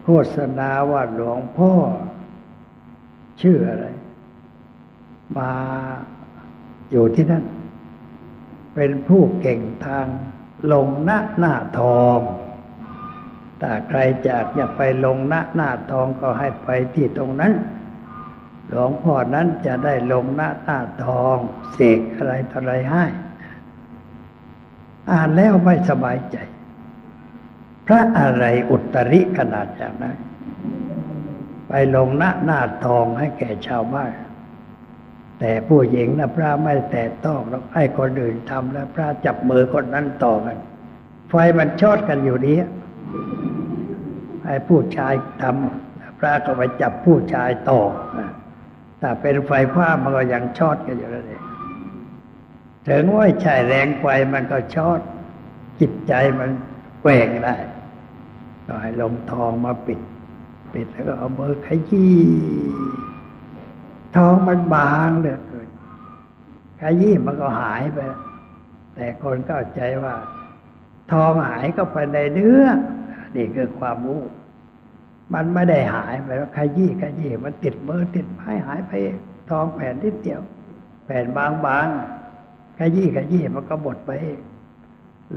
โฆษณาว่าหลวงพ่อ ชื่ออะไร มาอยู่ที่นั่น เป็นผู้เก่งทางลงหน้าหน้าทองถ้าใครจากอยากไปลงหน้าหน้าทองก็ให้ไปที่ตรงนั้น หลวงพ่อนั้นจะได้ลงหน้าหน้าทองเสกอะไรต่ออะไรให้ อ่านแล้วไม่สบายใจ พระอะไรอุตริขนาดอย่างนั้น ไปลงหน้าหน้าทองให้แก่ชาวบ้าน แต่ผู้หญิงนะพระไม่แต่ต้องแล้วให้คนอื่นทำแล้ว พระจับมือคนนั้นต่อกัน ไฟมันชอดกันอยู่นี้ให้ผู้ชายทำพระก็ไปจับผู้ชายต่อถ้าเป็นไฟฟ้ามันก็ยังชอดกันอยู่เลยถึงว่าใช้แรงไฟมันก็ชอดจิตใจมันแกว่งได้ ก็ให้ลงทองมาปิด ปิดแล้วก็เอามือขยี้ท้องมันบางเหลือเกินขยี้มันก็หายไป แต่คนเข้าใจว่า ทองหายก็ไปในเนื้อนี่คือความรู้มันไม่ได้หายไปว่าขยี้ขยี้มันติดมือติดไม้หายไปทองแผ่นนิดเดียว แผ่นบางๆขยี้ขยี้มันก็หมดไปเ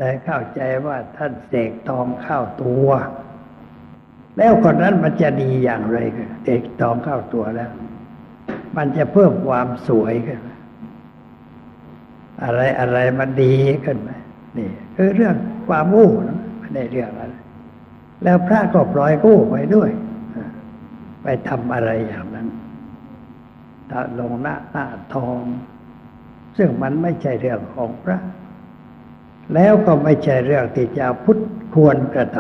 ลยเข้าใจว่าท่านเสกทองเข้าตัว แล้วคนนั้นมันจะดีอย่างไรเสกทองเข้าตัวแล้ว มันจะเพิ่มความสวยขึ้นอะไรอะไรมันดีขึ้นไหมนี่คือเรื่องความอู้นะไม่ได้เรื่องอะไรแล้วพระก็ปล่อยกู้ไปด้วยไปทำอะไรอย่างนั้นถ้าลงหน้าหน้าทอง ซึ่งมันไม่ใช่เรื่องของพระ แล้วก็ไม่ใช่เรื่องที่ชาวพุทธควรกระท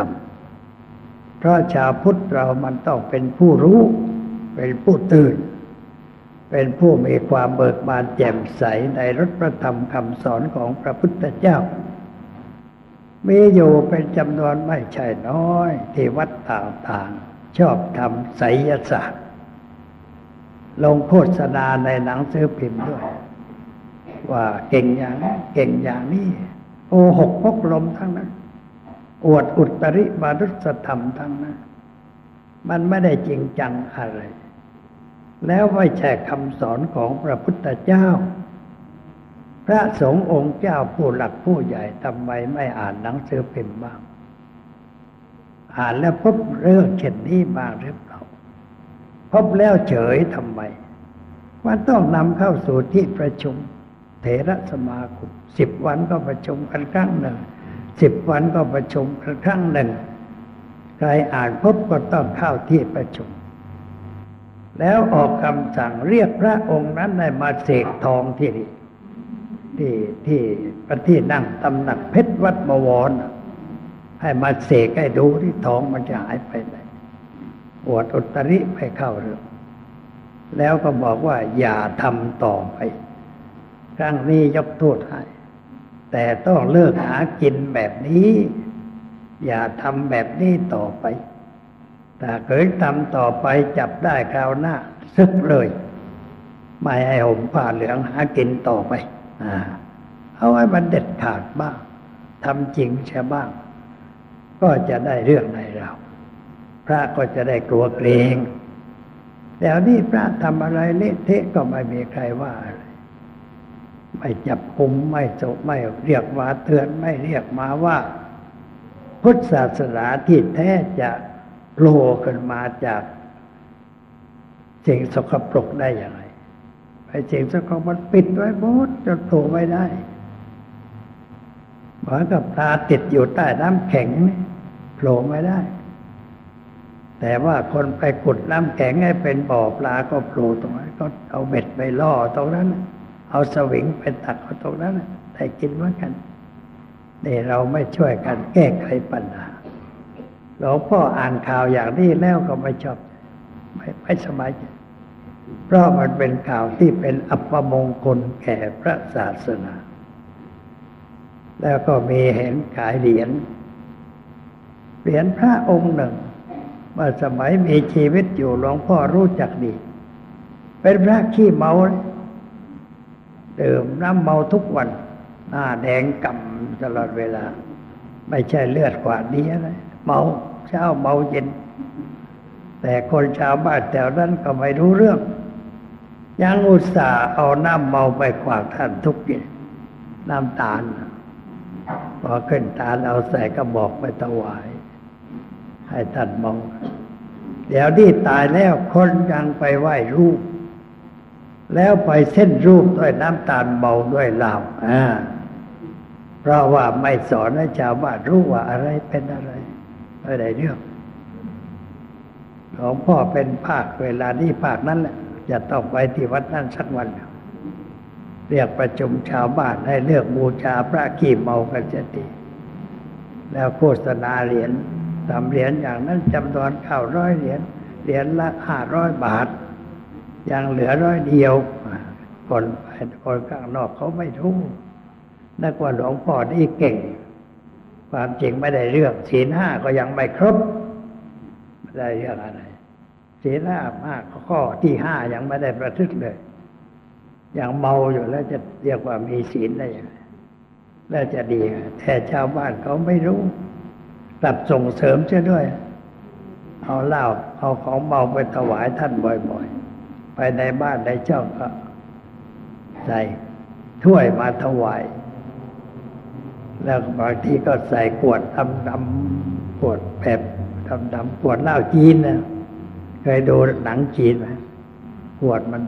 ำเพราะชาวพุทธเรามันต้องเป็นผู้รู้ เป็นผู้ตื่น เป็นผู้มีความเบิกบานแจ่มใสในรถพระธรรมคำสอนของพระพุทธเจ้า มีอยู่เป็นจำนวนไม่ใช่น้อย ที่วัดต่างๆ ชอบทำไสยศาสตร์ ลงโฆษณาในหนังสือพิมพ์ด้วย ว่าเก่งอย่างนี้เก่งอย่างนี้ โอหกพกลมทั้งนั้น อวดอุตริบารุสธรรมทั้งนั้น มันไม่ได้จริงจังอะไร แล้วไม่ใช่คำสอนของพระพุทธเจ้า พระสงฆ์องค์เจ้าผู้หลักผู้ใหญ่ทำไมไม่อ่านหนังสือพิมพ์บ้าง อ่านแล้วพบเรื่องเช่นนี้บ้างหรือเปล่า พบแล้วเฉยทำไมว่าต้องนำเข้าสู่ที่ประชุม เถระสมาคมสิบวันก็ประชุมกันครั้งหนึ่งสิบวันก็ประชุมกันครั้งหนึ่งใครอ่านพบก็ต้องเข้าที่ประชุม แล้วออกคำสั่งเรียกพระองค์นั้นให้มาเสกทองที่นี่ที่ที่ประที่นั่งตำหนักเพชรวัดบวรให้มาเสกให้ดูที่ทองมันจะหายไปไหนอวดอุตริไปเข้าเรื่องแล้วก็บอกว่าอย่าทำต่อไป ครั้งนี้ยกโทษให้ แต่ต้องเลิกหากินแบบนี้ อย่าทำแบบนี้ต่อไป ถ้าเกิดทำต่อไปจับได้คราวหน้าซึกเลย ไม่ให้ห่มผ้าเหลืองหากินต่อไปเอาให้มันเด็ดขาดบ้างทำจริงใช่บ้าง ก็จะได้เรื่องในเรา พระก็จะได้กลัวเกรงแต่นี่พระทำอะไรเละเทะก็ไม่มีใครว่าอะไร ไม่จับกุมไม่จบไม่เรียกมาเตือนไม่เรียกมาว่า พุทธศาสนาที่แท้จะโผล่ขึ้นมาจากสิ่งสกปรกได้อย่างไรไอ้สิ่งสกปรกมันปิดไว้หมดจนโผล่ไม่ได้เหมือนกับตาติดอยู่ใต้น้ำแข็งโผล่ไม่ได้ แต่ว่าคนไปขุดน้ำแข็งให้เป็นบ่อปลาก็โผล่ตรงนั้นก็เอาเบ็ดไปล่อตรงนั้น เอาสวิงไปตักเอาตรงนั้นได้กินเหมือนกันนี่เราไม่ช่วยกันแก้ไขปัญหาหลวงพ่ออ่านข่าวอย่างนี้แล้วก็ไม่ชอบ ไม่ไม่สบายใจเพราะมันเป็นข่าวที่เป็นอัปมงคลแก่พระศาสนา แล้วก็มีเห็นขายเหรียญเหรียญพระองค์หนึ่งว่าสมัยมีชีวิตอยู่หลวงพ่อรู้จักดี เป็นพระขี้เมา ดื่มน้ำเมาทุกวัน หน้าแดงกำตลอดเวลา ไม่ใช่เลือดกว่านี้นะเมาเช้าเมาเย็น แต่คนชาวบ้านแถวนั้นก็ไม่รู้เรื่อง ยังอุตส่าห์เอาน้ำเมาไปขวางท่านทุกเย็นน้ำตาลพอขึ้นตาลเอาใส่กระบอกไปถวาย ให้ท่านมอง เดี๋ยวที่ตายแล้วคนยังไปไหว้รูป แล้วไปเส้นรูปด้วยน้ำตาลเบาด้วยเหล้าอ่าเพราะว่าไม่สอนให้ชาวบ้านรู้ว่าอะไรเป็นอะไรไม่ได้เรื่องหลวงพ่อเป็นภาคเวลานี้ภาคนั้นแหละจะต้องไปที่วัดนั้นสักวันเรียกประชุมชาวบ้านให้เลือกบูชาพระขี้เมากันจะดีแล้วโฆษณาเหรียญทำเหรียญอย่างนั้นจำนวนเข้าร้อยเหรียญเหรียญละห้าร้อยบาท ยังเหลือร้อยเดียวคนคนข้างนอกเขาไม่รู้นักว่าหลวงพ่อนี่เก่ง ความจริงไม่ได้เรื่องศีลห้าก็ยังไม่ครบไม่ได้เรื่องอะไรศีลห้ามากข้อที่ห้ายังไม่ได้ประทึกเลยยังเมาอยู่แล้วจะเรียกว่ามีศีลได้ยังไงแล้วจะดีแต่ชาวบ้านเขาไม่รู้กลับส่งเสริมเช่ด้วย เอาเหล้าเอาของเมาไปถวายท่านบ่อย ๆ ไปในบ้านในเจ้าก็ ใส่ถ้วยมาถวาย แล้วบางทีก็ใส่ขวดดำดำขวดแบบดำดำขวดเหล้าจีนนะเคยดูหนังจีนไหมขวดมัน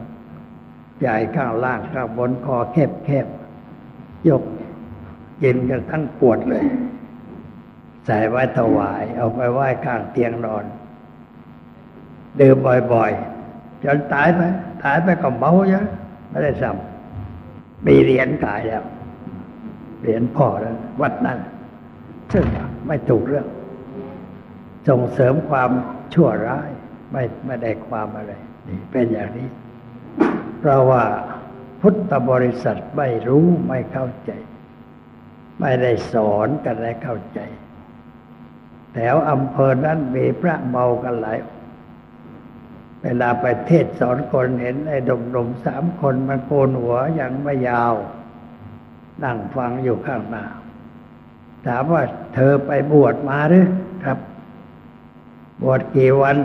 ใหญ่ข้างล่างข้างบนคอแคบแคบยกกินกันทั้งขวดเลย ใส่ไว้ถวาย เอาไปไหว้ข้างเตียงนอน ดื่มบ่อยๆ จนตายไปตายไปก็เมาเยอะไม่ได้สัมมีเหรียญขายแล้วเหรียญพ่อแล้ววัดนั้นซึ่งไม่ถูกเรื่อง ส่งเสริมความชั่วร้ายไม่ไม่ได้ความอะไรนี่เป็นอย่างนี้ เพราะว่าพุทธบริษัทไม่รู้ไม่เข้าใจ ไม่ได้สอนกันและเข้าใจ แถวอำเภอนั้นมีพระเมากันหลาย เวลาไปเทศสอนคนเห็นไอ้ดมๆสามคนมันโกนหัวยังไม่ยาว นั่งฟังอยู่ข้างหน้า ถามว่าเธอไปบวชมาหรือครับ บวชกี่วัน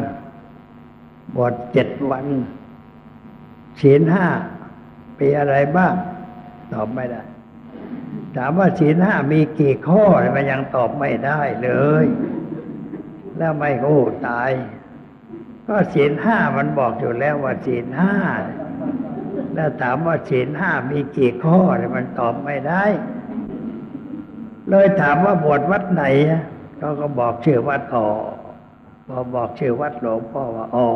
บวชเจ็ดวันศีลห้าปีอะไรบ้าง ตอบไม่ได้ ถามว่าศีลห้ามีกี่ข้อมันยังตอบไม่ได้เลย แล้วไม่โอ้ตาย ก็ศีลห้ามันบอกอยู่แล้วว่าศีลห้าแล้วถามว่าศีลห้ามีกี่ข้อมันตอบไม่ได้ เลยถามว่าบวชวัดไหนเขาก็บอกชื่อวัดอ๋อพอบอกชื่อวัดหลวงพ่อว่าอ๋อ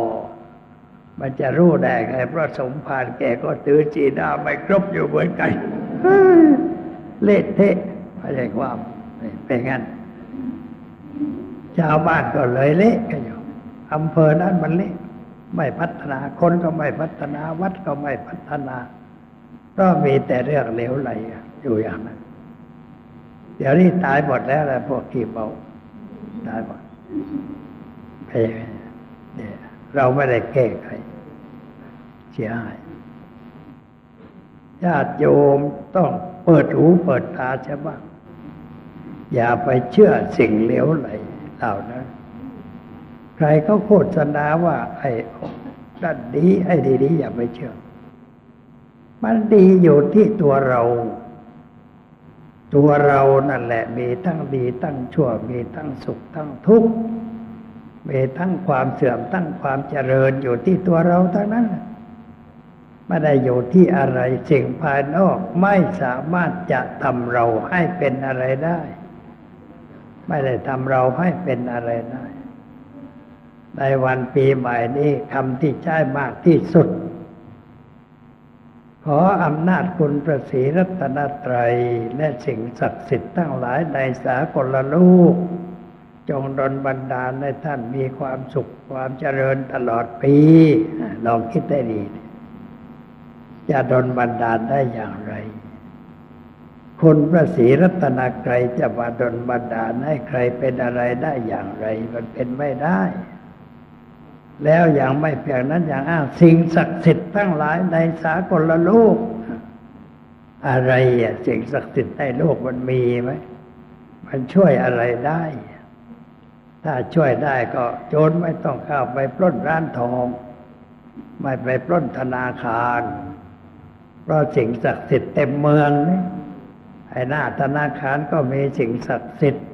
มันจะรู้ได้ไงเพราะสมภารแกก็ตือจีนาไม่ครบอยู่เหมือนกันเละเทะไม่ใช่ความเป็นงั้นชาวบ้านก็เลยเละกันอยู่ อำเภอนั้นมันเละไม่พัฒนาคนก็ไม่พัฒนาวัดก็ไม่พัฒนา ก็มีแต่เรื่องเลวไหลอยู่อย่างนั้น เดี๋ยวนี้ตายหมดแล้วแหละพวกขี้เมาตายหมดเพเราไม่ได้แก้ไขเสียหายญาติโยมต้องเปิดหูเปิดตาใช่ไหมอย่าไปเชื่อสิ่งเลวไหลเหล่านั้น รเขาโฆษณาว่า ไอ้ด้านดี ไอ้ดีๆอย่าไปเชื่อ มันดีอยู่ที่ตัวเรา ตัวเรานั่นแหละมีทั้งดีทั้งชั่ว มีทั้งสุขทั้งทุกข์ มีทั้งความเสื่อมทั้งความเจริญอยู่ที่ตัวเราทั้งนั้นไม่ได้อยู่ที่อะไรสิ่งภายนอกไม่สามารถจะทำเราให้เป็นอะไรได้ ไม่ได้ทำเราให้เป็นอะไรได้ ในวันปีใหม่นี้คำที่ใช้มากที่สุด ขออำนาจคุณประสีรัตนตรัยและสิ่งศักดิ์สิทธิ์ทั้งหลายในสากลโลกจงดลบันดาลให้ท่านมีความสุขความเจริญตลอดปี ลองคิดได้ดี จะดลบันดาลได้อย่างไร คุณพระศรีรัตนกรัยจะมาดลบันดาลให้ใครเป็นอะไรได้อย่างไร มันเป็นไม่ได้ แล้วอย่างไม่เพียงนั้นอย่างอ้างสิ่งศักดิ์สิทธิ์ทั้งหลายในสากลโลก อะไรอะสิ่งศักดิ์สิทธิ์ในโลกมันมีไหมมันช่วยอะไรได้ ถ้าช่วยได้ก็โจรไม่ต้องเข้าไปปล้นร้านทอง ไม่ไปปล้นธนาคาร เพราะสิ่งศักดิ์สิทธิ์เต็มเมืองนี่ไอ้หน้าธนาคารก็มีสิ่งศักดิ์สิทธิ์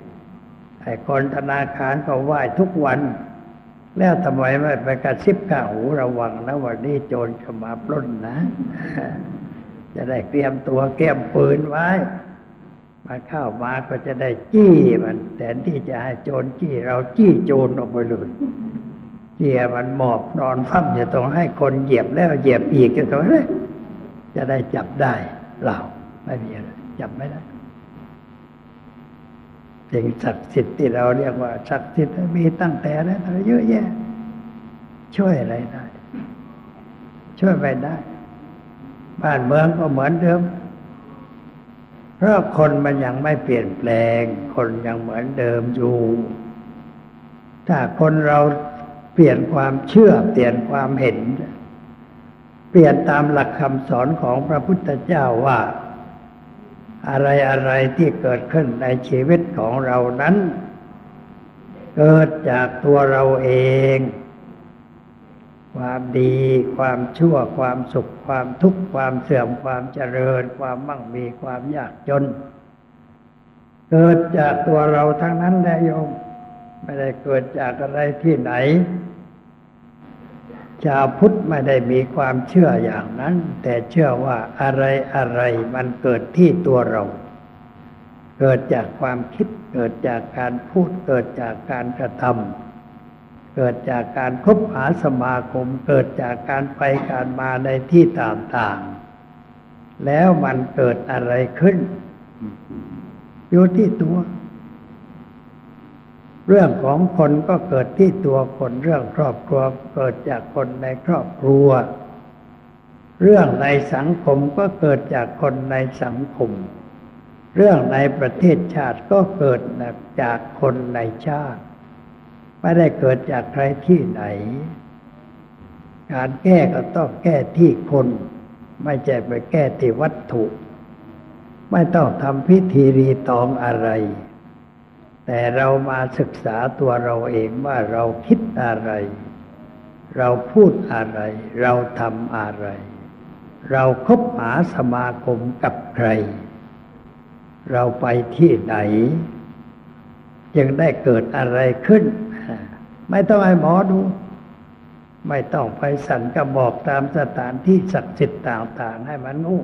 ไอ้คนธนาคารก็ไหว้ทุกวัน แล้วทำไมไม่ไปกระซิบข้าหูระวังนะวันนี้โจรจะมาปล้นนะ จะได้เตรียมตัวเก็บปืนไว้มันเข้ามาก็จะได้จี้มันแทนที่จะให้โจรจี้เราจี้โจรออกไปเลยเจียมันหมอบนอนฟั่มจะต้องให้คนเหยียบแล้วเหยียบอีกจะต้องเลยจะได้จับได้เราไม่มีอะไรจับไม่ได้ สิ่งศักดิ์สิทธิ์ที่เราเรียกว่าศักดิ์สิทธิ์มีตั้งแต่แล้วเยอะแยะ ช่วยอะไรได้ ช่วยไปได้ บ้านเมืองก็เหมือนเดิม เพราะคนมันยังไม่เปลี่ยนแปลง คนยังเหมือนเดิมอยู่ ถ้าคนเราเปลี่ยนความเชื่อเปลี่ยนความเห็น เปลี่ยนตามหลักคำสอนของพระพุทธเจ้าว่า อะไรอะไรที่เกิดขึ้นในชีวิตของเรานั้น เกิดจากตัวเราเอง ความดี ความชั่ว ความสุข ความทุกข์ ความเสื่อม ความเจริญ ความมั่งมี ความยากจน เกิดจากตัวเราทั้งนั้นแหละโยม ไม่ได้เกิดจากอะไรที่ไหน ชาวพุทธไม่ได้มีความเชื่ออย่างนั้น แต่เชื่อว่าอะไรอะไรมันเกิดที่ตัวเรา เกิดจากความคิด เกิดจากการพูด เกิดจากการกระทำเกิดจากการคบหาสมาคม เกิดจากการไปการมาในที่ต่างๆ แล้วมันเกิดอะไรขึ้น อยู่ที่ตัว เรื่องของคนก็เกิดที่ตัวคนเรื่องครอบครัวเกิดจากคนในครอบครัว เรื่องในสังคมก็เกิดจากคนในสังคม เรื่องในประเทศชาติก็เกิดจากคนในชาติ ไม่ได้เกิดจากใครที่ไหน การแก้ก็ต้องแก้ที่คน ไม่ใช่ไปแก้ที่วัตถุ ไม่ต้องทำพิธีรีตองอะไร แต่เรามาศึกษาตัวเราเองว่าเราคิดอะไร เราพูดอะไร เราทำอะไร เราคบหาสมาคมกับใคร เราไปที่ไหนจึงได้เกิดอะไรขึ้น ไม่ต้องให้หมอดู ไม่ต้องไปสั่นกระบอกตามสถานที่ศักดิ์สิทธิ์ต่างๆให้มันงู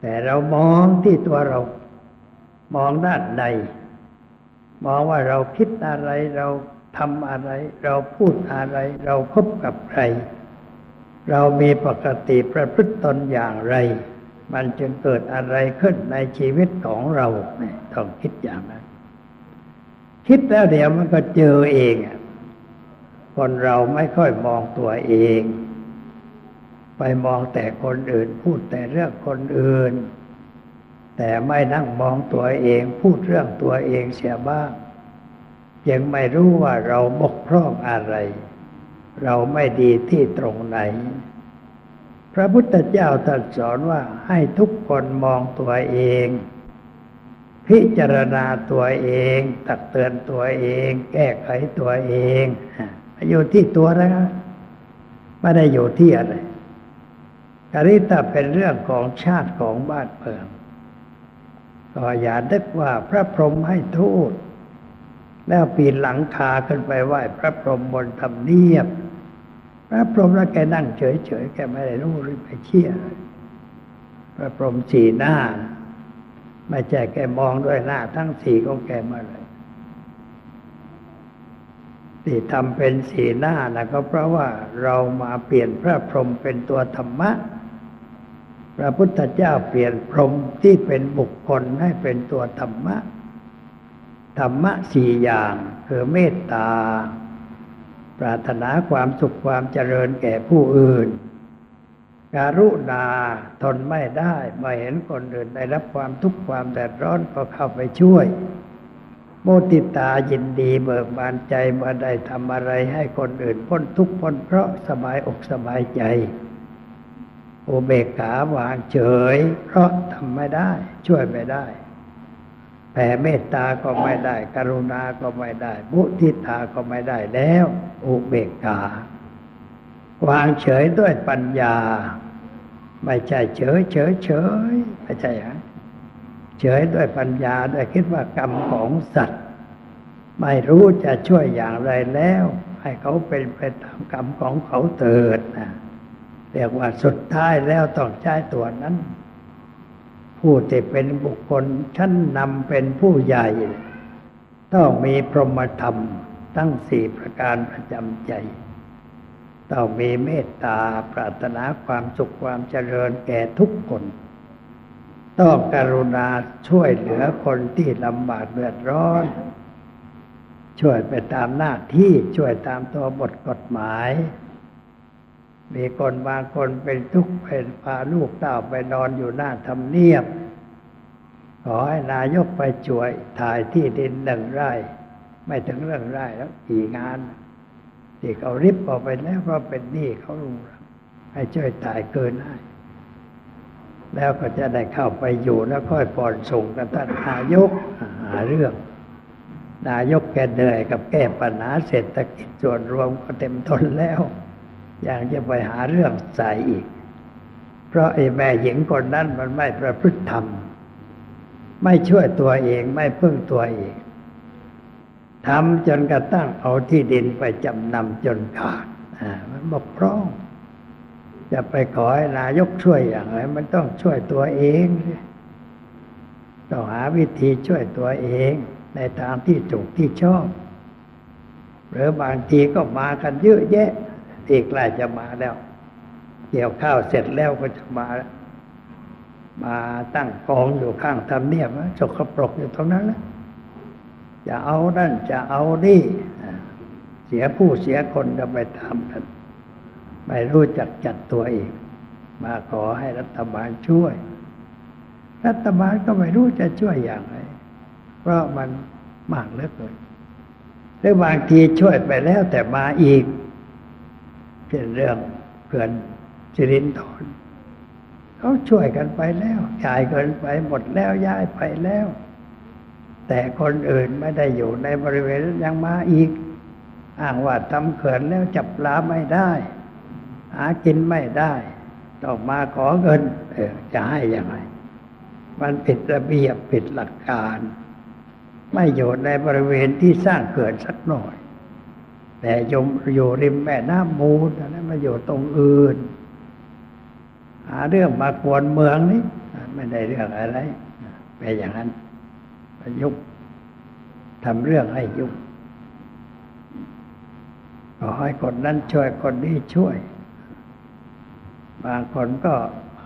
แต่เรามองที่ตัวเรา มองด้านใน มองว่าเราคิดอะไรเราทำอะไร เราพูดอะไร เราพบกับใคร เรามีปกติประพฤติตนอย่างไร มันจึงเกิดอะไรขึ้นในชีวิตของเราต้องคิดอย่างนั้น คิดแล้วเดี๋ยวมันก็เจอเองคนเราไม่ค่อยมองตัวเอง ไปมองแต่คนอื่น พูดแต่เรื่องคนอื่น แต่ไม่นั่งมองตัวเองพูดเรื่องตัวเองเสียบ้าง ยังไม่รู้ว่าเราบกพร่องอะไร เราไม่ดีที่ตรงไหน พระพุทธเจ้าตรัสสอนว่าให้ทุกคนมองตัวเอง พิจารณาตัวเอง ตักเตือนตัวเอง แก้ไขตัวเองอยู่ที่ตัวนะไม่ได้อยู่ที่อะไรการิตาเป็นเรื่องของชาติของบ้านเมือง ก็อย่าดึกว่าพระพรหมให้ทูตแล้วปีนหลังคาขึ้นไปไหว้พระพรหมบนธรรมเนียบ พระพรหมแล้วแกนั่งเฉยๆแกไม่ได้รู้หรือไปเชี่ยพระพรหมสี่หน้าไม่ใช่แกมองด้วยหน้าทั้งสี่ของแกมาเลยที่ทำเป็นสีหน้านะก็เพราะว่าเรามาเปลี่ยนพระพรหมเป็นตัวธรรมะ พระพุทธเจ้าเปลี่ยนพรหมที่เป็นบุคคลให้เป็นตัวธรรมะ ธรรมะสี่อย่างคือเมตตา ปรารถนาความสุขความเจริญแก่ผู้อื่น การุณาทนไม่ได้มาเห็นคนอื่นได้รับความทุกข์ความแดดร้อนก็เข้าไปช่วย โมติตายินดีเบิกบานใจมาได้ทำอะไรให้คนอื่นพ้นทุกข์พ้นเพราะสบายอกสบายใจ อุเบกขาวางเฉย เพราะทำไม่ได้ ช่วยไม่ได้ แผ่เมตตาก็ไม่ได้ กรุณาก็ไม่ได้มุทิตาก็ไม่ได้แล้ว อุเบกขาวางเฉยด้วยปัญญา ไม่ใช่เฉยเฉยเฉยไม่ใช่ฮะเฉยด้วยปัญญาด้วยคิดว่ากรรมของสัตว์ ไม่รู้จะช่วยอย่างไรแล้ว ให้เขาเป็นไปตามกรรมของเขาเถิดนะ เรียกว่าสุดท้ายแล้วต้องใช้ตัวนั้น ผู้ที่เป็นบุคคลชั้นนำเป็นผู้ใหญ่ ต้องมีพรหมธรรมตั้งสี่ประการประจำใจ ต้องมีเมตตาปรารถนาความสุขความเจริญแก่ทุกคน ต้องการุณาช่วยเหลือคนที่ลำบากเดือดร้อน ช่วยไปตามหน้าที่ช่วยตามตัวบทกฎหมาย มีคนบางคนเป็นทุกข์เป็นพาลูกเต้าไปนอนอยู่หน้าทำเนียบ ขอให้นายกไปช่วยถ่ายที่ดินหนึ่งไร่ ไม่ถึงเรื่องไร่แล้วกี่งาน ที่เขาริบออกไปแล้วเพราะเป็นหนี้เขาลุงให้ช่วยถ่ายเกินให้แล้วก็จะได้เข้าไปอยู่แล้วค่อยผ่อนส่งกับท่านนายกหาเรื่อง นายกแกเหนื่อยกับแก้ปัญหาเศรษฐกิจส่วนรวมก็เต็มทนแล้ว อยังจะไปหาเรื่องใส่อีก เพราะไอ้แม่หญิงคนนั้นมันไม่ประพฤติธรรม ไม่ช่วยตัวเองไม่พึ่งตัวเองทำจนกระทั่งเอาที่ดินไปจำนำจนขาดอ่ามันบกพร่อง จะไปขอให้นายกช่วยอย่างไร มันต้องช่วยตัวเองต้องหาวิธีช่วยตัวเองในทางที่ถูกที่ชอบ หรือบางทีก็มากันเยอะแยะ ที่ใกล้จะมาแล้ว เกี่ยวข้าวเสร็จแล้วก็จะมามาตั้งกองอยู่ข้างทำเนียบจกกระปรกอยู่ตรงนั้นแหละจะเอานั่นจะเอานี่เสียผู้เสียคนจะไปทำกัน ไม่รู้จักจัดตัวเอง มาขอให้รัฐบาลช่วย รัฐบาลก็ไม่รู้จะช่วยอย่างไรเพราะมันมากเหลือเกินหรือบางทีช่วยไปแล้วแต่มาอีก เช่นเรื่องเกินสิรินทรเขาช่วยกันไปแล้วจ่ายเกินไปหมดแล้วย้ายไปแล้ว แต่คนอื่นไม่ได้อยู่ในบริเวณยังมาอีก อ้างว่าทำเขื่อนแล้วจับปลาไม่ได้ หากินไม่ได้ต้องมาขอเงิน เออจะให้ยังไง มันผิดระเบียบผิดหลักการ ไม่อยู่ในบริเวณที่สร้างเขื่อนสักหน่อย แต่ยมอยู่ริมแม่น้ำมูลนั้นมาอยู่ตรงอื่น หาเรื่องมากวนเมืองนี่ไม่ได้เรื่องอะไรไปอย่างนั้นประยุกทำเรื่องให้ยุ่งก็ให้คนนั้นช่วยคนนี้ช่วย บางคนก็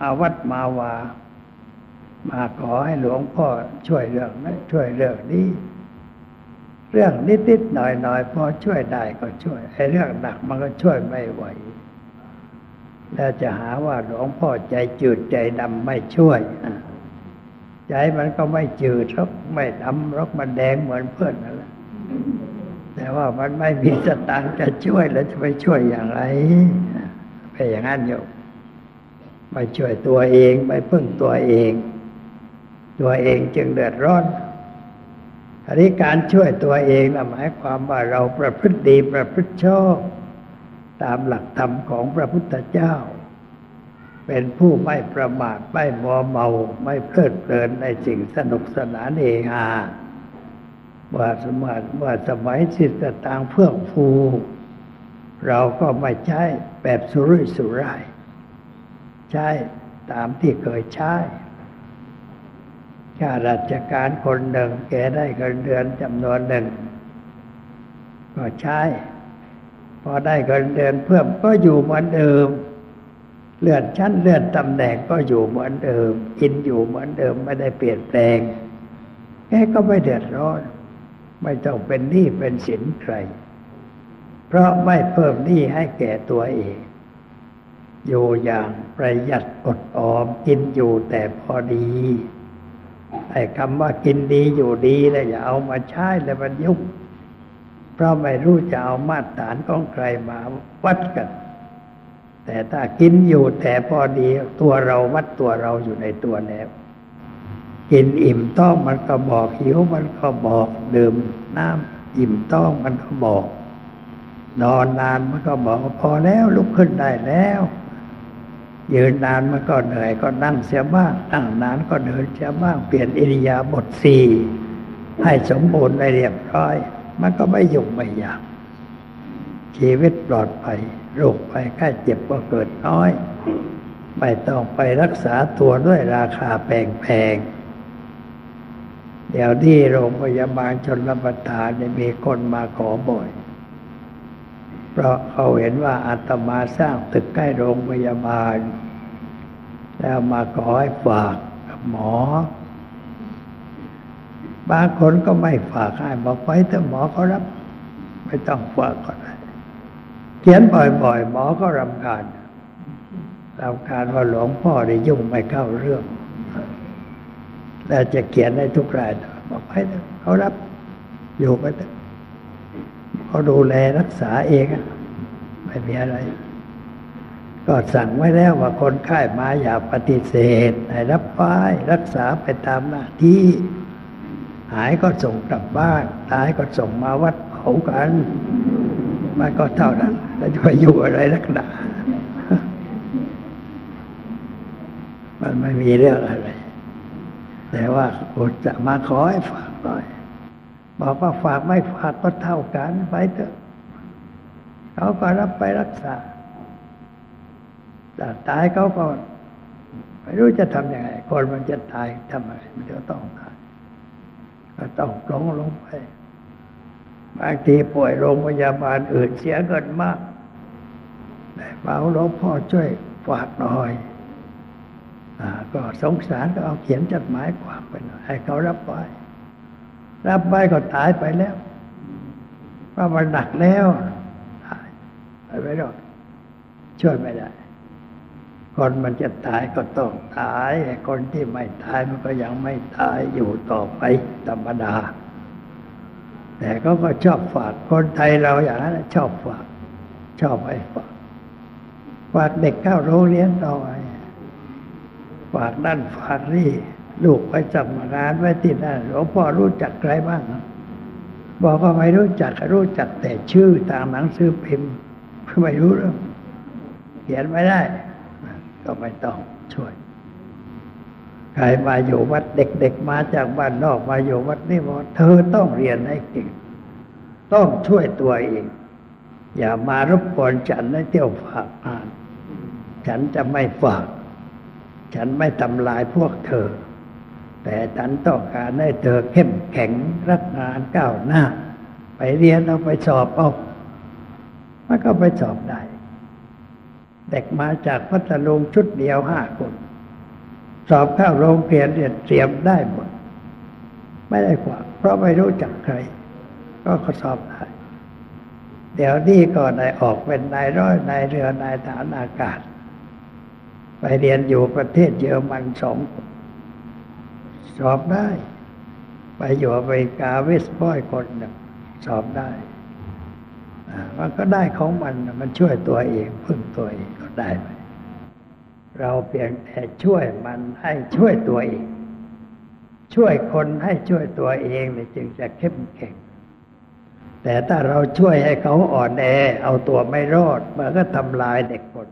อาวัดมาวา มาขอให้หลวงพ่อช่วยเรื่องนั้นช่วยเรื่องนี้ เรื่องนิดๆหน่อยๆพอช่วยได้ก็ช่วยไอ้เรื่องหนักมันก็ช่วยไม่ไหวแล้วจะหาว่าหลวงพ่อใจจืดใจดำไม่ช่วยใจมันก็ไม่จืดหรอกไม่ดำหรอกมันแดงเหมือนเพื่อนนั่นแหละแต่ว่ามันไม่มีสตางค์จะช่วยแล้วจะไปช่วยอย่างไรไปอย่างนั้นอยู่ไม่ช่วยตัวเองไม่พึ่งตัวเอง ตัวเองจึงเดือดร้อน อันนี้การช่วยตัวเองนะหมายความว่าเราประพฤติดีประพฤติชอบตามหลักธรรมของพระพุทธเจ้า เป็นผู้ไม่ประมาทไม่มัวเมา ไม่เพลิดเพลินในสิ่งสนุกสนานเฮฮาว่าสมัยว่าสมัยสิทธิต่างเพื่อฟู เราก็ไม่ใช้แบบสุรุ่ยสุร่าย ใช้ตามที่เคยใช้ ข้าราชการคนหนึ่งแกได้เงินเดือนจำนวนหนึ่ง ก็ใช้ พอได้เงินเดือนเพิ่มก็อยู่เหมือนเดิม เลื่อนชั้นเลื่อนตำแหน่งก็อยู่เหมือนเดิม กินอยู่เหมือนเดิมไม่ได้เปลี่ยนแปลงแกก็ไม่เดือดร้อน ไม่ต้องเป็นหนี้เป็นสินใคร เพราะไม่เพิ่มหนี้ให้แก่ตัวเองอยู่อย่างประหยัดอดออมกินอยู่แต่พอดี ไอ้คำว่ากินดีอยู่ดีแล้วอย่าเอามาใช้แล้วมันยุ่งเพราะไม่รู้จะเอามาตรฐานของใครมาวัดกัน แต่ถ้ากินอยู่แต่พอดีตัวเราวัดตัวเราอยู่ในตัวแล้วกินอิ่มต้องมันก็บอกหิวมันก็บอกดื่มน้ำอิ่มต้องมันก็บอก นอนนานมันก็บอกพอแล้วลุกขึ้นได้แล้ว ยืนนานมันก็เหนื่อยก็นั่งเสียบ้างนั่งนานก็เดินเสียบ้างเปลี่ยนอิริยาบถสี่ให้สมบูรณ์ไปเรียบร้อย มันก็ไม่ยุ่งไม่ยากชีวิตปลอดภัยโรคไปแค่เจ็บก็เกิดน้อย ไม่ต้องไปรักษาตัวด้วยราคาแพงๆเดี๋ยวที่โรงพยาบาลชนรประทานมีคนมาขอบ่อย เพราะเขาเห็นว่าอาตมาสร้างตึกใกล้โรงพยาบาล แล้วมาขอให้ฝากกับหมอบางคนก็ไม่ฝากให้บอกไปแต่หมอเขารับ ไม่ต้องฝากก็ได้เขียนบ่อยๆ หมอก็รำคาญรำคาญว่าหลวงพ่อได้ยุ่งไม่เข้าเรื่องแล้วจะเขียนให้ทุกรายบอกให้เขารับอยู่ไปเขาดูแลรักษาเองไม่มีอะไร ก็สั่งไว้แล้วว่าคนไข้มาอย่าปฏิเสธ ให้รับไปรักษาไปตามหน้าที่ หายก็ส่งกลับบ้านตายก็ส่งมาวัดเขากันมันก็เท่านั้นแล้วจะไปอยู่อะไรรักหนามันไม่มีเรื่องอะไร แต่ว่าคนจะมาขอให้ฝากหน่อย บอกว่าฝากไม่ฝากก็เท่ากันไปเถอะ เขาก็รับไปรักษาแต่ตายเขาก็ไม่รู้จะทำยังไง คนมันจะตายทำไมมันจะต้องตายก็ต้องหลงลงไปบางทีป่วยโรงพยาบาลอื่นเสียเงินมากแต่เบาหลวงพ่อช่วยฝากหน่อยก็สงสารก็เอาเขียนจดหมายความไปหน่อยให้เขารับไป รับไปก็ตายไปแล้วเพราะมันหนักแล้วตายไปไม่รอดช่วยไม่ได้ คนมันจะตายก็ต้องตาย คนที่ไม่ตายมันก็ยังไม่ตายอยู่ต่อไปธรรมดา แต่เขาก็ชอบฝากคนไทยเราอย่างนั้นชอบฝาก ชอบให้ฝากฝากเด็กเข้าโรงเรียนต่อไปฝากนั่นฝากนี่ ลูกไปจำงานไว้ที่นั่นหลวงพ่อรู้จักใครบ้างบอกว่าไม่รู้จักรู้จักแต่ชื่อตามหนังสือพิมพ์ไม่รู้เรื่องเขียนไม่ได้ ก็ไม่ต้องช่วย ใครมาอยู่วัดเด็กๆมาจากบ้านนอกมาอยู่วัดนี่บอกเธอต้องเรียนให้เก่งต้องช่วยตัวเอง อย่ามารบกวนฉันให้เที่ยวฝากงาน ฉันจะไม่ฝาก ฉันไม่ทำลายพวกเธอ แต่ฉันต้องการให้เธอเข้มแข็งรักงานก้าวหน้า ไปเรียนเอาไปสอบเอามันก็ไปสอบได้ เด็กมาจากพัทลุงชุดเดียวห้าคน สอบเข้าโรงเรียนเรียนเตรียมได้หมด ไม่ได้กว่า เพราะไม่รู้จักใคร ก็ขสอบได้เดี๋ยวนี้ก็ได้ออกเป็นนายร้อยนายเรือนายทหารอากาศ ไปเรียนอยู่ประเทศเยอรมันสองคน สอบได้ ไปอยู่อเมริกาเวสต์พอยคนหนึ่งสอบได้มันก็ได้ของมันมันช่วยตัวเองพึ่งตัวเองก็ได้ไปเราเพียงแต่ช่วยมันให้ช่วยตัวเอง ช่วยคนให้ช่วยตัวเองเนี่ยจึงจะเข้มแข็ง แต่ถ้าเราช่วยให้เขาอ่อนแอ เอาตัวไม่รอดมันก็ทำลายเด็กคน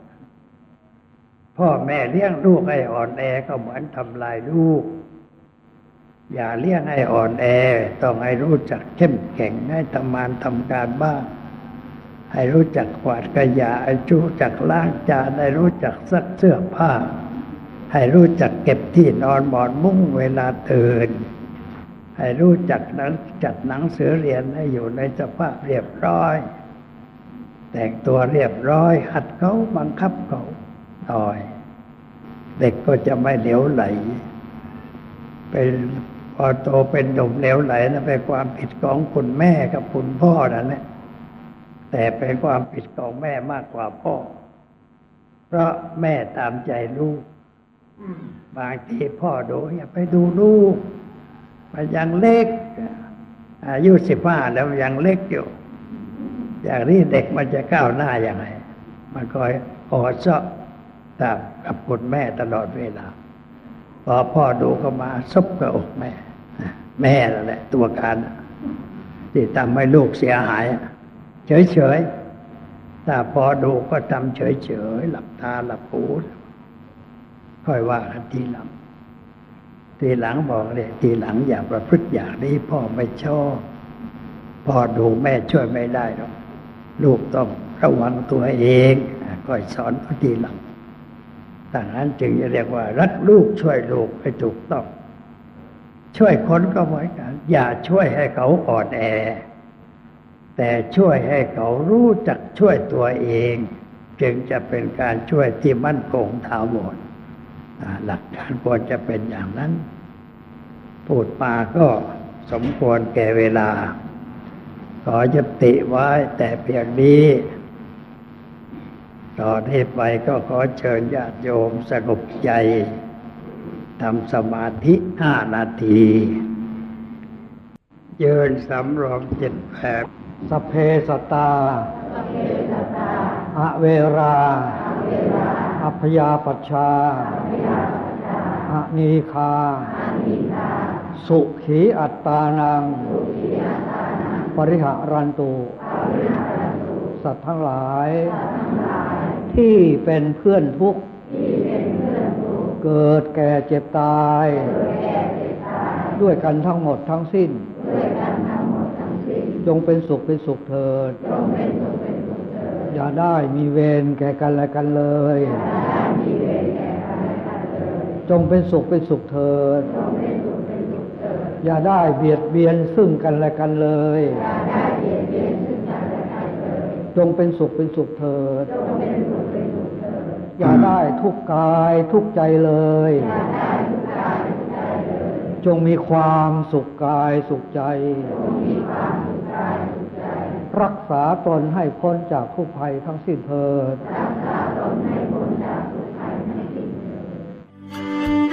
พ่อแม่เลี้ยงลูกให้อ่อนแอก็เหมือนทำลายลูก อย่าเลี้ยงให้อ่อนแอ ต้องให้รู้จักเข้มแข็งให้ทำงานทำการบ้าง ให้รู้จักกวาดขยะให้รู้จักล้างจานให้รู้จักซักเสื้อผ้า ให้รู้จักเก็บที่นอนหมอนมุ้งเวลาตื่น ให้รู้จักนังจัดหนังสือเรียนให้อยู่ในสภาพเรียบร้อย แต่งตัวเรียบร้อย หัดเขาบังคับเขาหน่อย เด็กก็จะไม่เหลวไหลเป็น อโตเป็นหนุ่มเหลวไหลนะเป็นความผิดของคุณแม่กับคุณพ่อนั่นแหละแต่เป็นความผิดของแม่มากกว่าพ่อ เพราะแม่ตามใจลูกบางทีพ่อดูอย่าไปดูลูก มันยังเล็ก อายุสิบห้าแล้วยังเล็กอยู่ อย่างนี้เด็กมันจะก้าวหน้าอย่างไรมันคอยออซาะตามกับคุณแม่ตลอดเวลาพอพ่อดูก็มาซบกับอกแม่ แม่นั่นแหละ ตัวการที่ทำให้ลูกเสียหาย เฉยๆถ้าพอดูก็ทำเฉยๆหลับตาหลับหูค่อยว่ากันทีหลังทีหลังบอกเลยทีหลังอย่าประพฤติอย่างนี้พ่อไม่ชอบพ่อดูแม่ช่วยไม่ได้หรอกลูกต้องระวังตัวเองค่อยสอนทีหลังดังนั้นจึงจะเรียกว่า รักลูกช่วยลูกให้ถูกต้อง ช่วยคนก็เหมือนกัน อย่าช่วยให้เขาอ่อนแอ แต่ช่วยให้เขารู้จักช่วยตัวเอง จึงจะเป็นการช่วยที่มั่นคงถาวรหลักการควรจะเป็นอย่างนั้น พูดมาก็สมควรแก่เวลา ขอยุติไว้แต่เพียงนี้ต่อนนี้ไปก็ขอเชิญญาติโยมสงบใจ ทำสมาธิห้านาที เยินสำรวมจิตแบบสพเพสตาอเวราอัพยาปัชชาอนีคา สุขีอัตตานัง ปริหารันตุสัตว์ทั้งหลาย ที่เป็นเพื่อนทุกข์ เกิดแก่เจ็บตาย ด้วยกันทั้งหมดทั้งสิ้น จงเป็นสุขเป็นสุขเถิด อย่าได้มีเวรแก่กันและกันเลย จงเป็นสุขเป็นสุขเถิด อย่าได้เบียดเบียนซึ่งกันและกันเลยจงเป็นสุขเป็นสุขเถิด อย่าได้ทุกกายทุกใจเลย จงมีความสุขกายสุขใจ รักษาตนให้พ้นจากทุกภัยทั้งสิ้นเถิด รักษาตนให้พ้นจากทุกภัยทั้งสิ้น